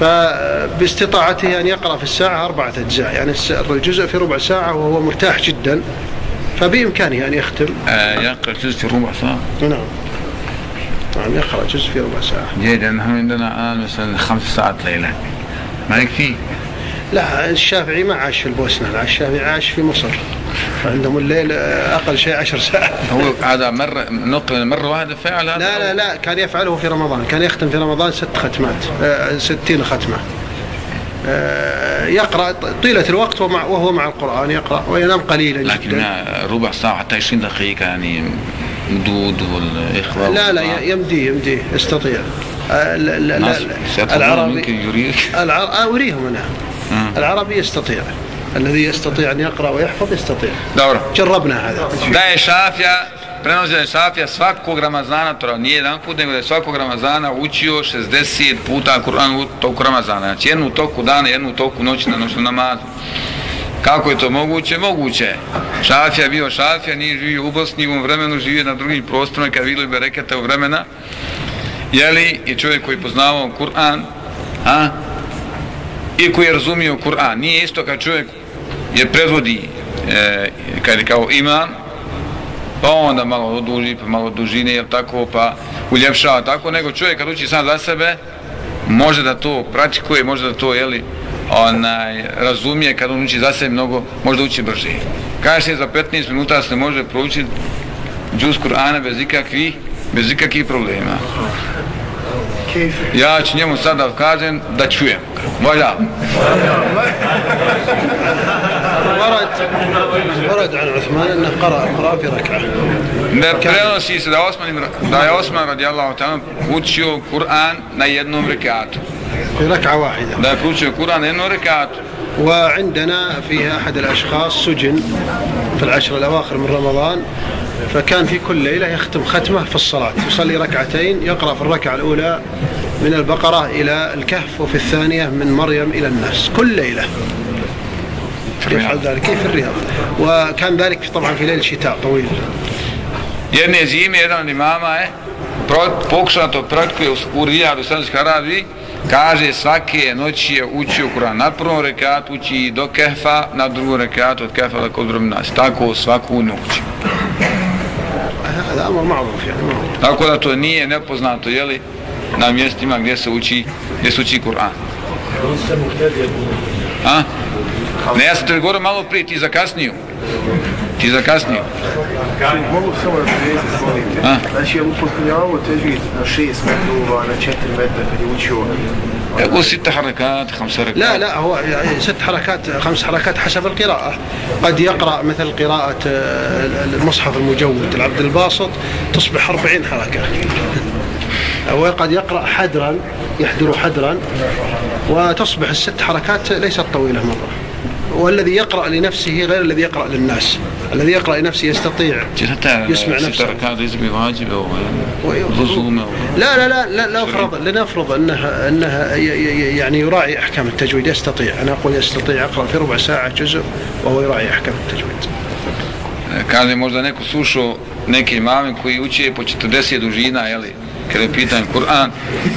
[SPEAKER 2] فباستطاعته أن يقرأ في الساعة أربعة أجزاء. يعني الجزء في ربع ساعة وهو مرتاح جدا. فبإمكانه أن يختم.
[SPEAKER 3] آه يقرأ جزء في ربع ساعة.
[SPEAKER 2] نعم. نعم يقرأ جزء في ربع ساعة.
[SPEAKER 3] جيد نحن عندنا الآن مثلا خمس ساعات ليلة. ما يكفي
[SPEAKER 2] لا الشافعي ما عاش في البوسنة. الشافعي عاش في مصر. عندهم الليل أقل شيء عشر ساعات.
[SPEAKER 3] هو هذا مرة نقل مرة واحدة فعل هذا؟
[SPEAKER 2] لا لا لا كان يفعله في رمضان. كان يختم في رمضان ست ختمات آه، ستين ختمة. آه، يقرأ طيلة الوقت ومع وهو مع القرآن يقرأ وينام قليلا
[SPEAKER 3] لكن
[SPEAKER 2] جدا
[SPEAKER 3] ربع ساعة حتى 20 دقيقة يعني مدود والإخوة
[SPEAKER 2] لا لا يمديه يمديه يستطيع. آه، لا لا لا العربي
[SPEAKER 3] منك يريد.
[SPEAKER 2] العر... آه،
[SPEAKER 3] مم.
[SPEAKER 2] العربي يستطيع. الذي يستطيع أن يقرأ ويحفظ يستطيع
[SPEAKER 3] Dobro.
[SPEAKER 2] جربنا هذا
[SPEAKER 3] Da je šafija, prenosi da je šafija svakog Ramazana, to nije jedan put, nego da je svakog Ramazana učio 60 puta Kur'an u toku Ramazana. Znači jednu u toku dana, jednu u toku noći na noćnu namazu. Kako je to moguće? Moguće. je. Šafija je bio šafija, nije živio u Bosni u ovom vremenu, živio na drugim prostorima kad vidjeli bereketa u vremena. Jeli, je čovjek koji je poznavao Kur'an, a? i koji je razumio Kur'an. Nije isto kad čovjek je predvodi e, kada je kao imam, pa onda malo oduži, pa malo dužine, jel tako, pa uljepšava tako, nego čovjek kad uči sam za sebe, može da to praktikuje, može da to, jeli, onaj, razumije, kad on uči za sebe mnogo, možda uči brže. Kaže za 15 minuta se može proučiti džuz Kur'ana bez ikakvih, bez ikakvih problema. Ja ću njemu sada kažem da čujem. Valja.
[SPEAKER 2] ورد. ورد عن عثمان أنه قرأ القرآن في ركعة.
[SPEAKER 3] Prenosi se da, Osman, da je Osman radijallahu ta'ala učio Kur'an na jednom rekatu.
[SPEAKER 2] في ركعة واحدة
[SPEAKER 3] Da je proučio Kur'an na jednom rekatu.
[SPEAKER 2] وعندنا فيها أحد الأشخاص سجن في العشر الأواخر من رمضان فكان في كل ليلة يختم ختمة في الصلاة يصلي ركعتين يقرأ في الركعة الأولى من البقرة إلى الكهف وفي الثانية من مريم إلى الناس كل ليلة يفعل ذلك في الرياض وكان ذلك طبعا في ليل شتاء طويل
[SPEAKER 3] Jedne zime jedan od imama je pro- pokušao da to praktikuje u, u Rijadu, u Saudijskoj Arabiji, kaže svake noći je učio Kur'an. Na prvom rekatu uči do kefa, na drugom rekatu od kefa do kod nas. Tako svaku noć.
[SPEAKER 2] هذا أمر معروف يعني معروف
[SPEAKER 3] Tako da to nije nepoznato, jeli, na mjestima gdje se uči, gdje se uči Kur'an. A? Ne, ja sam te govorio malo prije, ti zakasniju. Ti zakasniju.
[SPEAKER 5] Mogu samo da prijeti, molite.
[SPEAKER 3] A?
[SPEAKER 5] Znači, je upotpunjavao težvid na 6 metrova, na 4 metra kad je učio
[SPEAKER 3] يقول ست حركات خمس حركات
[SPEAKER 2] لا لا هو ست حركات خمس حركات حسب القراءة قد يقرأ مثل قراءة آه، المصحف المجود العبد الباسط تصبح 40 حركة وقد يقرأ حدرا يحدر حدرا وتصبح الست حركات ليست طويلة مرة والذي يقرأ لنفسه غير الذي يقرأ للناس. الذي يقرأ لنفسه يستطيع. يسمع نفسه.
[SPEAKER 3] حركات ليس بواجب أو أو
[SPEAKER 2] لا لا لا لا لنفرض لنفرض ي- ي- يعني يراعي أحكام التجويد. يستطيع. أنا أقول يستطيع يقرا في ربع ساعة جزء وهو يراعي أحكام التجويد.
[SPEAKER 3] Kaže možda neko slušao neke imame koji uče po 40 dužina, jeli, kada je pitan Kur'an,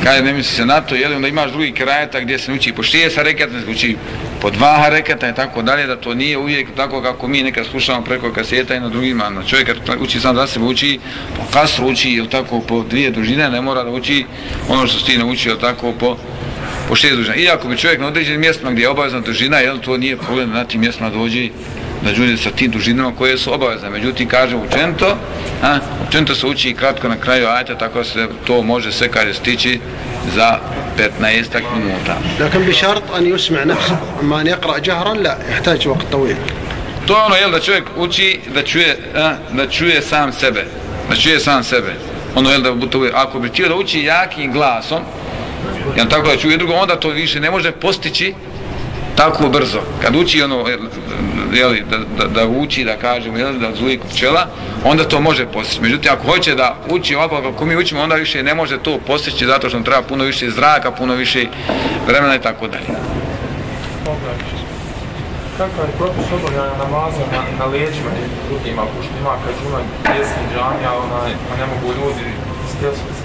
[SPEAKER 3] kada ne misli se na to, jel onda imaš drugi krajeta gdje se uči po 60 harekata, ne se uči po dva harekata i tako dalje, da to nije uvijek tako kako mi nekad slušamo preko kaseta i na drugima. Na čovjek kad uči sam za sebe uči po kasru uči, jel tako po dvije dužine, ne mora da uči ono što si ti naučio, jel tako po po šest dužina. Iako bi čovjek na određenim mjestima gdje je obavezna dužina, jel, to nije problem da na tim mjestima dođe međutim sa tim dužinama koje su obavezne. Međutim, kaže učento, a, učento se uči i kratko na kraju ajta, tako se to može sve kad je stići za 15 minuta.
[SPEAKER 2] Lakin bi šart an yusmi nafsu, ma an yaqra jahran la ihtaj waqt
[SPEAKER 3] tawil. To ono je da čovjek uči da čuje, a, da čuje sam sebe. Da čuje sam sebe. Ono je da bude ako bi htio da uči jakim glasom, jer tako da čuje drugo, onda to više ne može postići tako brzo. Kad uči ono, jeli, da, da, da uči, da kažemo, jeli, da zuje kod onda to može postići. Međutim, ako hoće da uči ovako kako mi učimo, onda više ne može to postići zato što treba puno više zraka, puno više vremena i tako dalje.
[SPEAKER 6] Kakav je propis obavljanja namaza na, na leđima drugima, pošto ima kažuna pjesni džanja, onaj, pa ne mogu ljudi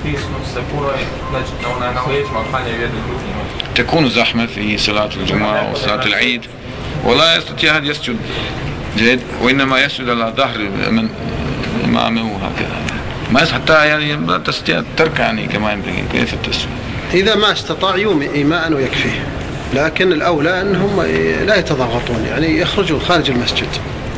[SPEAKER 6] stisnu se puno i znači, onaj, na leđima kanje jedni drugima.
[SPEAKER 3] Tekunu zahmet i salatu džuma, salatu l'id. Znači, ولا يستطيع أحد يسجد. جيد. وإنما يسجد على ظهر من أمامه هكذا. ما حتى يعني لا تستطيع تركع يعني كما ينبغي كيف تسجد؟
[SPEAKER 2] إذا ما استطاع يومئ إيماء ويكفيه. لكن الأولى أنهم لا يتضاغطون يعني يخرجون خارج المسجد.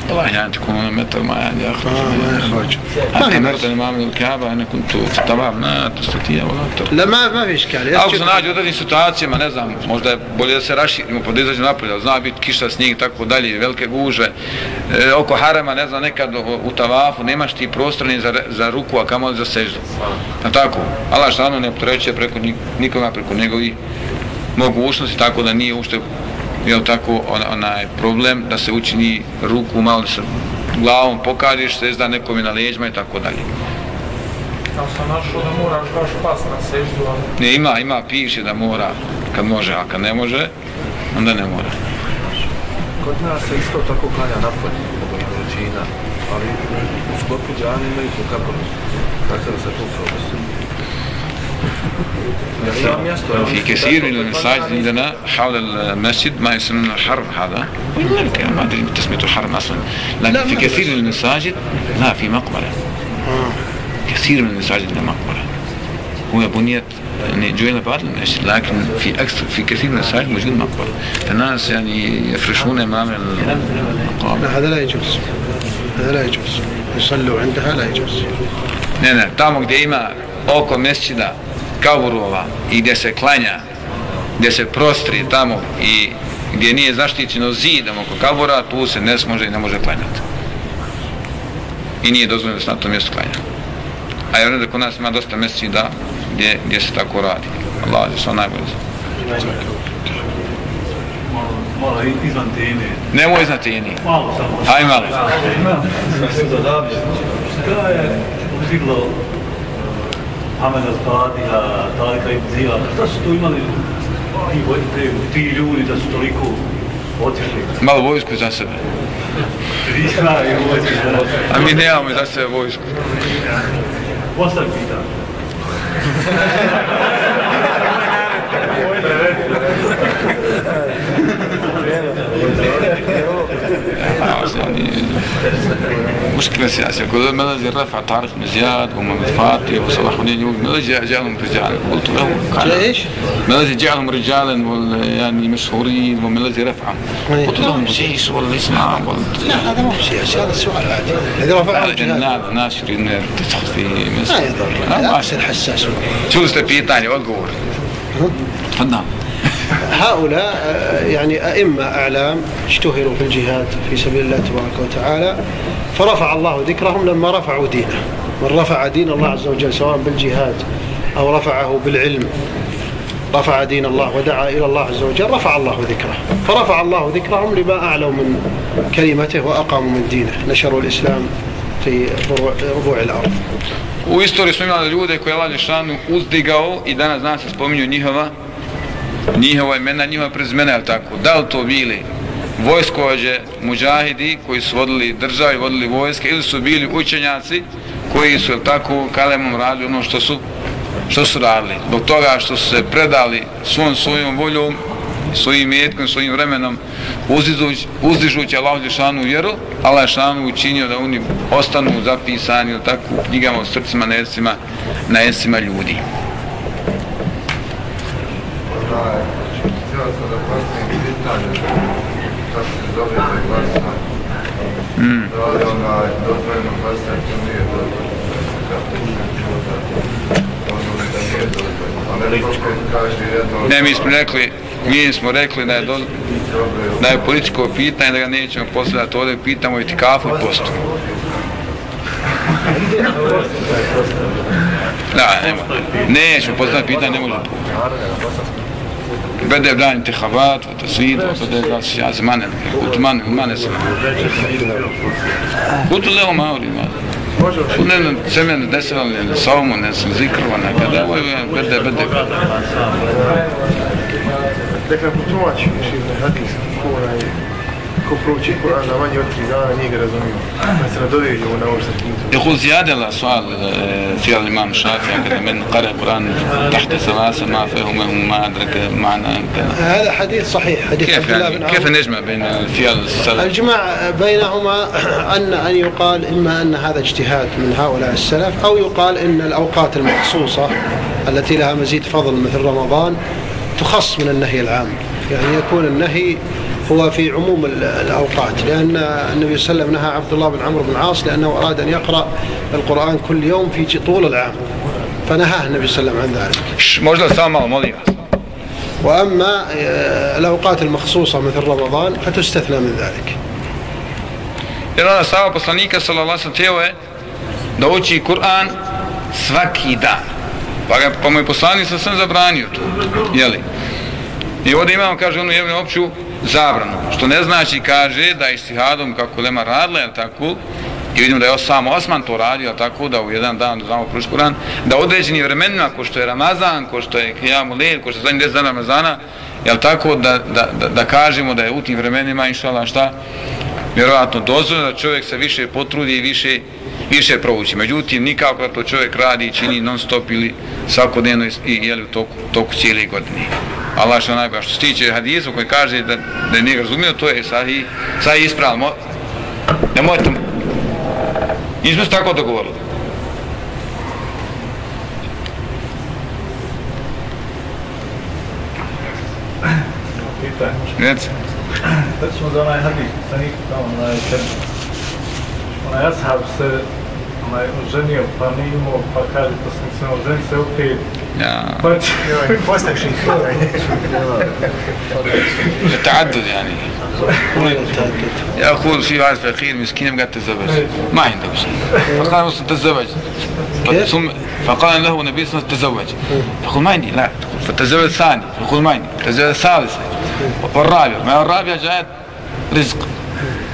[SPEAKER 3] يعني تكون متر ما يعني أخرج
[SPEAKER 2] آه ما يخرج ما
[SPEAKER 3] حتى
[SPEAKER 2] في
[SPEAKER 3] مرة
[SPEAKER 2] بأس
[SPEAKER 3] أمام الكعبة أنا كنت في الطبع ما تستطيع ولا تركع
[SPEAKER 2] لا ما ما في إشكال
[SPEAKER 3] Ako se
[SPEAKER 2] يسجد
[SPEAKER 3] nađe u određenim situacijama, ne znam, možda je bolje da se raširimo, pa da izađe napolje, ali zna biti kiša, snijeg i tako dalje, velike guže, e, oko harema, ne znam, nekad u, u tavafu, nemaš ti prostor ni za, re- za ruku, a kamoli za seždu. Na tako, Allah što ne opterećuje preko nik- nikoga, preko njegovih mogućnosti, tako da nije ušte jel tako, on, onaj problem da se učini ruku malo da se glavom pokažeš, se zda nekom je na leđima i tako dalje.
[SPEAKER 6] Ja sam našao da moraš baš pas na seždu, ali
[SPEAKER 3] Ne, ima, ima, piše da mora kad može, a kad ne može, onda ne mora.
[SPEAKER 4] Kod nas se isto tako klanja napolje, od ovih vrućina, ali u sklopu džani imaju to kako, kako da se tu propisu.
[SPEAKER 3] في كثير من المساجد عندنا حول المسجد ما يسمونه الحرم هذا. ما أدري تسميته حرم أصلا. لكن في كثير من المساجد لا في مقبرة. كثير من المساجد عندنا مقبرة. هو بنيت يعني جوينا بعد المسجد لكن في أكثر في كثير من المساجد موجود مقبرة. الناس يعني يفرشون أمام المقابر.
[SPEAKER 2] لا هذا لا يجوز. هذا لا يجوز. يصلوا عندها لا يجوز.
[SPEAKER 3] Ne, ne, tamo gdje ima oko mesčida kaburova i gdje se klanja, gdje se prostri tamo i gdje nije zaštićeno zidom oko kabura, tu se ne može i ne može klanjati. I nije dozvoljeno da se na tom mjestu klanja. A ja vjerujem da kod nas ima dosta mesčida gdje, gdje se tako radi. Allah je što najbolje zna.
[SPEAKER 11] Malo izvan teme.
[SPEAKER 3] Nemoj znati i nije.
[SPEAKER 11] Malo samo.
[SPEAKER 3] Aj malo.
[SPEAKER 11] Šta je uzdiglo Hameda Zbadija, Talika i Zila? Šta su tu imali ti, te, ti ljudi da su toliko otišli?
[SPEAKER 3] Malo vojsku za sebe.
[SPEAKER 11] Rizna i vojske.
[SPEAKER 3] A mi nemamo za sebe vojsku.
[SPEAKER 11] Postavi pitanje.
[SPEAKER 3] يعني مشكلة سياسية. كل ما زي رفع طارق بن زياد ومحمد فاطي وصلاح الدين يوسف ما جعلهم رجالا قلت له
[SPEAKER 2] إيش؟
[SPEAKER 3] ما الذي جعلهم رجالا يعني مشهورين وما الذي رفعهم؟ إيه. قلت لهم سيس ولا اسلام
[SPEAKER 2] لا هذا مو سياسي هذا السؤال عادي. إذا
[SPEAKER 3] رفعهم ناشرين تدخل في مصر
[SPEAKER 2] ما يضر حساس.
[SPEAKER 3] شو استفيد ثاني والقور تفضل.
[SPEAKER 2] هؤلاء آه، يعني أئمة أعلام اشتهروا في الجهاد في سبيل الله تبارك وتعالى فرفع الله ذكرهم لما رفعوا دينه. من رفع دين الله عز وجل سواء بالجهاد أو رفعه بالعلم رفع دين الله ودعا إلى الله عز وجل رفع الله ذكره. فرفع الله ذكرهم لما أعلوا من كلمته وأقاموا من دينه. نشروا الإسلام في ربوع, الأرض.
[SPEAKER 3] U istoriji smo imali ljude koje je Allah Žešanu uzdigao i danas danas se spominju njihova njihova imena, njihova prezimena, je tako? Da li to bili vojskovođe, muđahidi koji su vodili državi, vodili vojske ili su bili učenjaci koji su, tako, kalemom radili ono što su što su radili. Zbog toga što su se predali svom svojom voljom, svojim metkom, svojim vremenom, uzdižući, uzdižući Allah Žešanu vjeru, Allah Žešanu učinio da oni ostanu zapisani, u tako, u knjigama, u srcima, na jesima, na jesima ljudi.
[SPEAKER 5] Onaj, kako se zove za.
[SPEAKER 3] Mm.
[SPEAKER 5] Da li onaj dozvoljeno glasanje to nije dozvoljeno? Kako sam čuo da ono da nije dozvoljeno. A ne kako kaže jedno...
[SPEAKER 3] Ne, mi smo rekli, mi smo rekli da je, do, da je političko pitanje, da ga nećemo postavljati ovdje, pitamo i tikafu i postu. Da, nema. Nećemo postavljati pitanje, ne može. بدأ بلا انتخابات وتصويت وبدأ بلا سياسة زمان قلت ما ما نسمع قلت له ما أريد ما قلنا سمع ندسر الصوم والناس الذكر وانا كذا وبدأ بدأ
[SPEAKER 5] Dakle, ako tumačiš ili hadis, onaj, ko prouči Kur'an na manje od tri dana nije ga razumio. Da se nadoveđu na ovo što sam
[SPEAKER 3] يقول زيادة على سؤال آه، في الإمام الشافعي كذا من قرأ القرآن تحت ثلاثة ما فهمه وما أدرك معنى
[SPEAKER 2] هذا حديث صحيح حديث
[SPEAKER 3] كيف يعني؟ كيف نجمع بين الفيال السلف
[SPEAKER 2] الجماع بينهما أن أن يقال إما أن هذا اجتهاد من هؤلاء السلف أو يقال إن الأوقات المخصوصة التي لها مزيد فضل مثل رمضان تخص من النهي العام. يعني يكون النهي هو في عموم ال- الأوقات لأن النبي صلى الله عليه وسلم نهى عبد الله بن عمرو بن العاص لأنه أراد أن يقرأ القرآن كل يوم في طول العام فنهاه النبي صلى الله عليه وسلم عن ذلك
[SPEAKER 3] Š, Možda samo malo, molim vas.
[SPEAKER 2] وأما آه، الأوقات المخصوصة مثل رمضان فتستثنى من ذلك
[SPEAKER 3] Jer ona stava poslanika sallallahu alejhi ve sellem je da uči Kur'an svaki dan. Pa, ga, pa mu je poslanik sa sam zabranio to. Jeli? I ovdje imamo, kaže, onu jednu opću zabranu. Što ne znači, kaže, da je istihadom, kako Lema radila, jel tako, i vidimo da je sam Osman to radio, tako, da u jedan dan znamo proći Kur'an, da u određenim vremenima, ko što je Ramazan, ko što je Kijamu Lel, ko što je zadnji 10 dana Ramazana, jel tako, da, da, da, da kažemo da je u tim vremenima, inšala, šta, vjerovatno dozvoljeno da čovjek se više potrudi i više više prouči. Međutim, nikako da to čovjek radi i čini non stop ili svakodnevno i, jeli, u toku, toku cijele godine. Allah što najbolje. Što se tiče hadisu koji kaže da, da je nije razumio, to je sad i, sad i ispravno. Nemojte, nismo se tako dogovorili.
[SPEAKER 6] Pitanje.
[SPEAKER 3] Reci.
[SPEAKER 6] Recimo za onaj hadis, sa njih tamo, onaj kad onaj ashab se onaj oženio, pa nije imao, pa kaže, pa sam se oženi se opet,
[SPEAKER 3] Ja.
[SPEAKER 6] pa će...
[SPEAKER 5] Postaviš ih.
[SPEAKER 3] تعدد يعني يقول في واحد فقير مسكين قاعد تتزوج ما عنده شيء فقال له تتزوج ثم فقال له النبي صلى الله عليه وسلم تزوج يقول ما عندي لا فتزوج الثاني يقول ما عندي تزوج الثالث والرابع ما الرابع جاءت رزق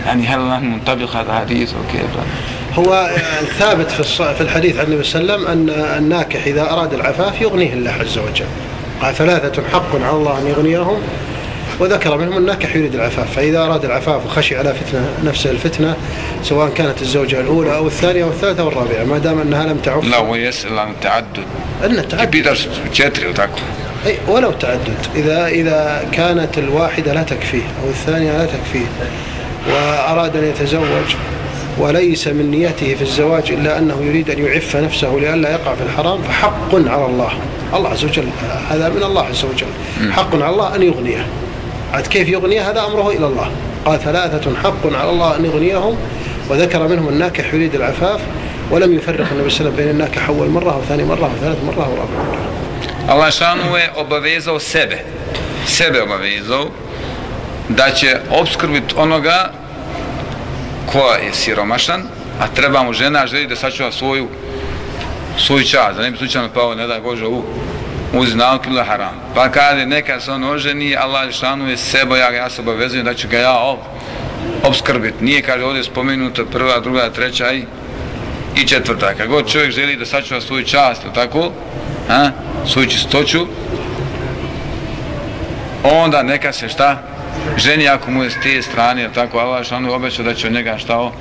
[SPEAKER 3] يعني هل نحن ننطبق هذا الحديث وكيف
[SPEAKER 2] هو ثابت في الص- في الحديث عن النبي صلى الله عليه وسلم أن الناكح إذا أراد العفاف يغنيه الله عز وجل. قال ثلاثة حق على الله أن يغنيهم وذكر منهم الناكح يريد العفاف. فإذا أراد العفاف وخشي على فتنة نفسه الفتنة سواء كانت الزوجة الأولى أو الثانية أو الثالثة أو الرابعة ما دام أنها لم تعف.
[SPEAKER 3] لا هو يسأل عن التعدد.
[SPEAKER 2] أن التعدد? أي ولو تعدد. إذا إذا كانت الواحدة لا تكفيه أو الثانية لا تكفيه وأراد أن يتزوج وليس من نيته في الزواج إلا أنه يريد أن يعف نفسه لئلا يقع في الحرام فحق على الله. الله عز وجل هذا من الله عز وجل. حق على الله أن يغنيه. عاد كيف يغنيه؟ هذا أمره إلى الله. قال ثلاثة حق على الله أن يغنيهم. وذكر منهم الناكح يريد العفاف ولم يفرق النبي صلى الله عليه وسلم بين الناكح أول مرة أو ثاني مرة أو ثالث مرة أو رابع مرة.
[SPEAKER 3] Allah šanu je obavezao sebe, sebe obavezao da će obskrbiti onoga ko je siromašan, a treba mu žena želi da sačuva svoju svoj čas, da ne bi slučajno pao, ne da Bože, u uz nauku ili haram. Pa kaže, neka se on oženi, Allah šanu je sebo, ja, ja se obavezujem da ću ga ja ob, obskrbiti. Nije, kaže, ovdje spomenuto prva, druga, treća i, i četvrta. Kad god čovjek želi da sačuva svoju čast, tako, a, svoju čistoću, onda neka se šta, ženi ako mu je s te strane, jel tako, Allah šanu obećao da će od njega šta o,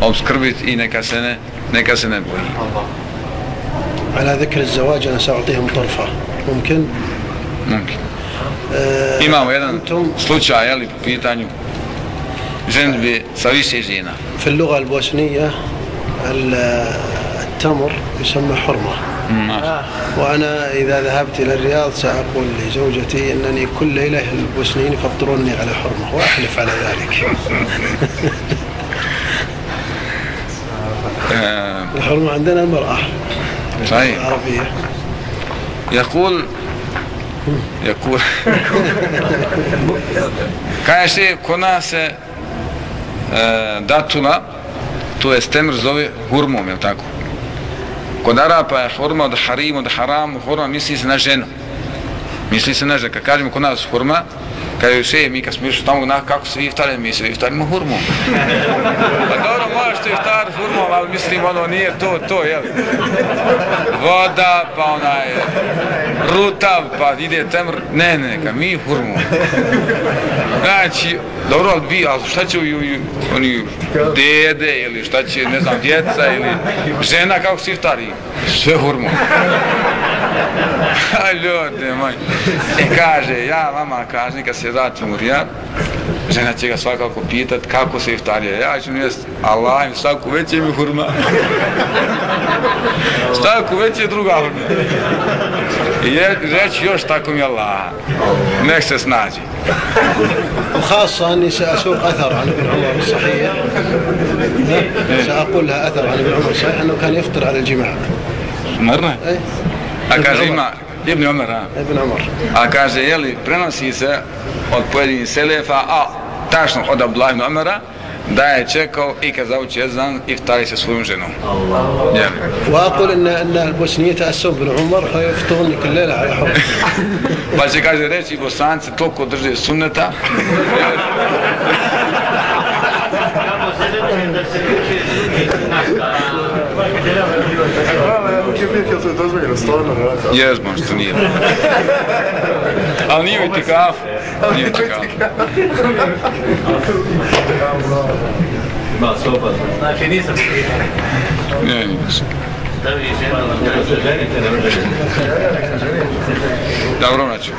[SPEAKER 3] obskrbiti i neka se ne, neka se ne boji.
[SPEAKER 2] على ذكر الزواج أنا سأعطيهم طرفة ممكن
[SPEAKER 3] Mumkin.
[SPEAKER 2] آه
[SPEAKER 3] Imamo jedan
[SPEAKER 2] أنتم
[SPEAKER 3] slučaj, jeli, po pitanju ženbe sa više žena.
[SPEAKER 2] في اللغة البوسنية ال- التمر يسمى حرمة.
[SPEAKER 3] Ma,
[SPEAKER 2] وأنا إذا ذهبت إلى الرياض سأقول لزوجتي أنني كل ليلة البوسنيين يفطروني على حرمة وأحلف على ذلك. [LAUGHS]
[SPEAKER 3] آه،
[SPEAKER 2] الحرمة عندنا المرأة.
[SPEAKER 3] صحيح.
[SPEAKER 2] العربية.
[SPEAKER 3] يقول [LAUGHS] يقول kaže kod nas se e, datula to je stemr zove hurmom, je tako? Kod Arapa je hurma od harim, od haram, hurma misli se na ženu. Misli se na ženu. Kad kažemo kod nas hurma, kada je mi kad smo išli tamo, na, kako se vi iftare, mi se iftarimo hurmom. Pa dobro, možeš to iftar hurmom, ali mislim, ono, nije to, to, jel? Voda, pa onaj, rutav, pa ide temr, ne, ne, neka mi hurmom. Znači, dobro, ali vi, ali šta će oni dede ili šta će, ne znam, djeca ili žena kako se? Sve hormon. [LAUGHS] A ljudi moj. E kaže, ja vama kažem, kad se vratim u Rijad, žena će ga svakako pitat kako se iftarije. Ja ću jest, Allah im svaku veće mi hurma. [LAUGHS] Svaku veće druga hurma. I je, reći još tako mi Allah. Nek se snađi.
[SPEAKER 2] وخاصة أني سأسوق أثر عن ابن عمر الصحيح سأقول لها أثر عن ابن عمر الصحيح أنه كان يفطر على الجماع
[SPEAKER 3] Mrne?
[SPEAKER 2] إيه؟
[SPEAKER 3] A kaže ima, Ibn Omer, a?
[SPEAKER 2] ابن عمر
[SPEAKER 3] A kaže, jeli, prenosi se od pojedinih selefa, a tačno od Abdullah ibn Omera, da je čekao i kad zauči jezan iftari sa svojom ženom. Jeli.
[SPEAKER 2] وأقول أن أن البوسنية يتأسون بن عمر فيفطرون كل ليلة على حب
[SPEAKER 3] Pa će, kaže, reći bosanci toliko drže sunneta, Jezmo, ono što nije. Ali nije u itikafu. Nije u itikafu.
[SPEAKER 4] Znači, nisam
[SPEAKER 11] prijatelj. Ne, nisam.
[SPEAKER 3] Dobro noću.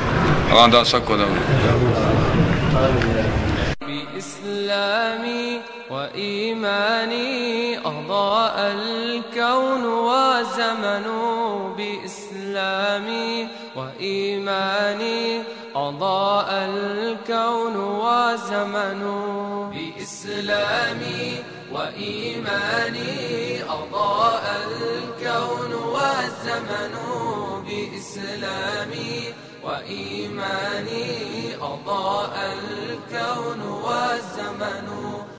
[SPEAKER 3] A vam da svako dobro.
[SPEAKER 12] Bi islami وإيماني أضاء الكون وزمن بإسلامي. وإيماني أضاء الكون وزمن بإسلامي. وإيماني أضاء الكون والزمن بإسلامي. وإيماني أضاء الكون والزمن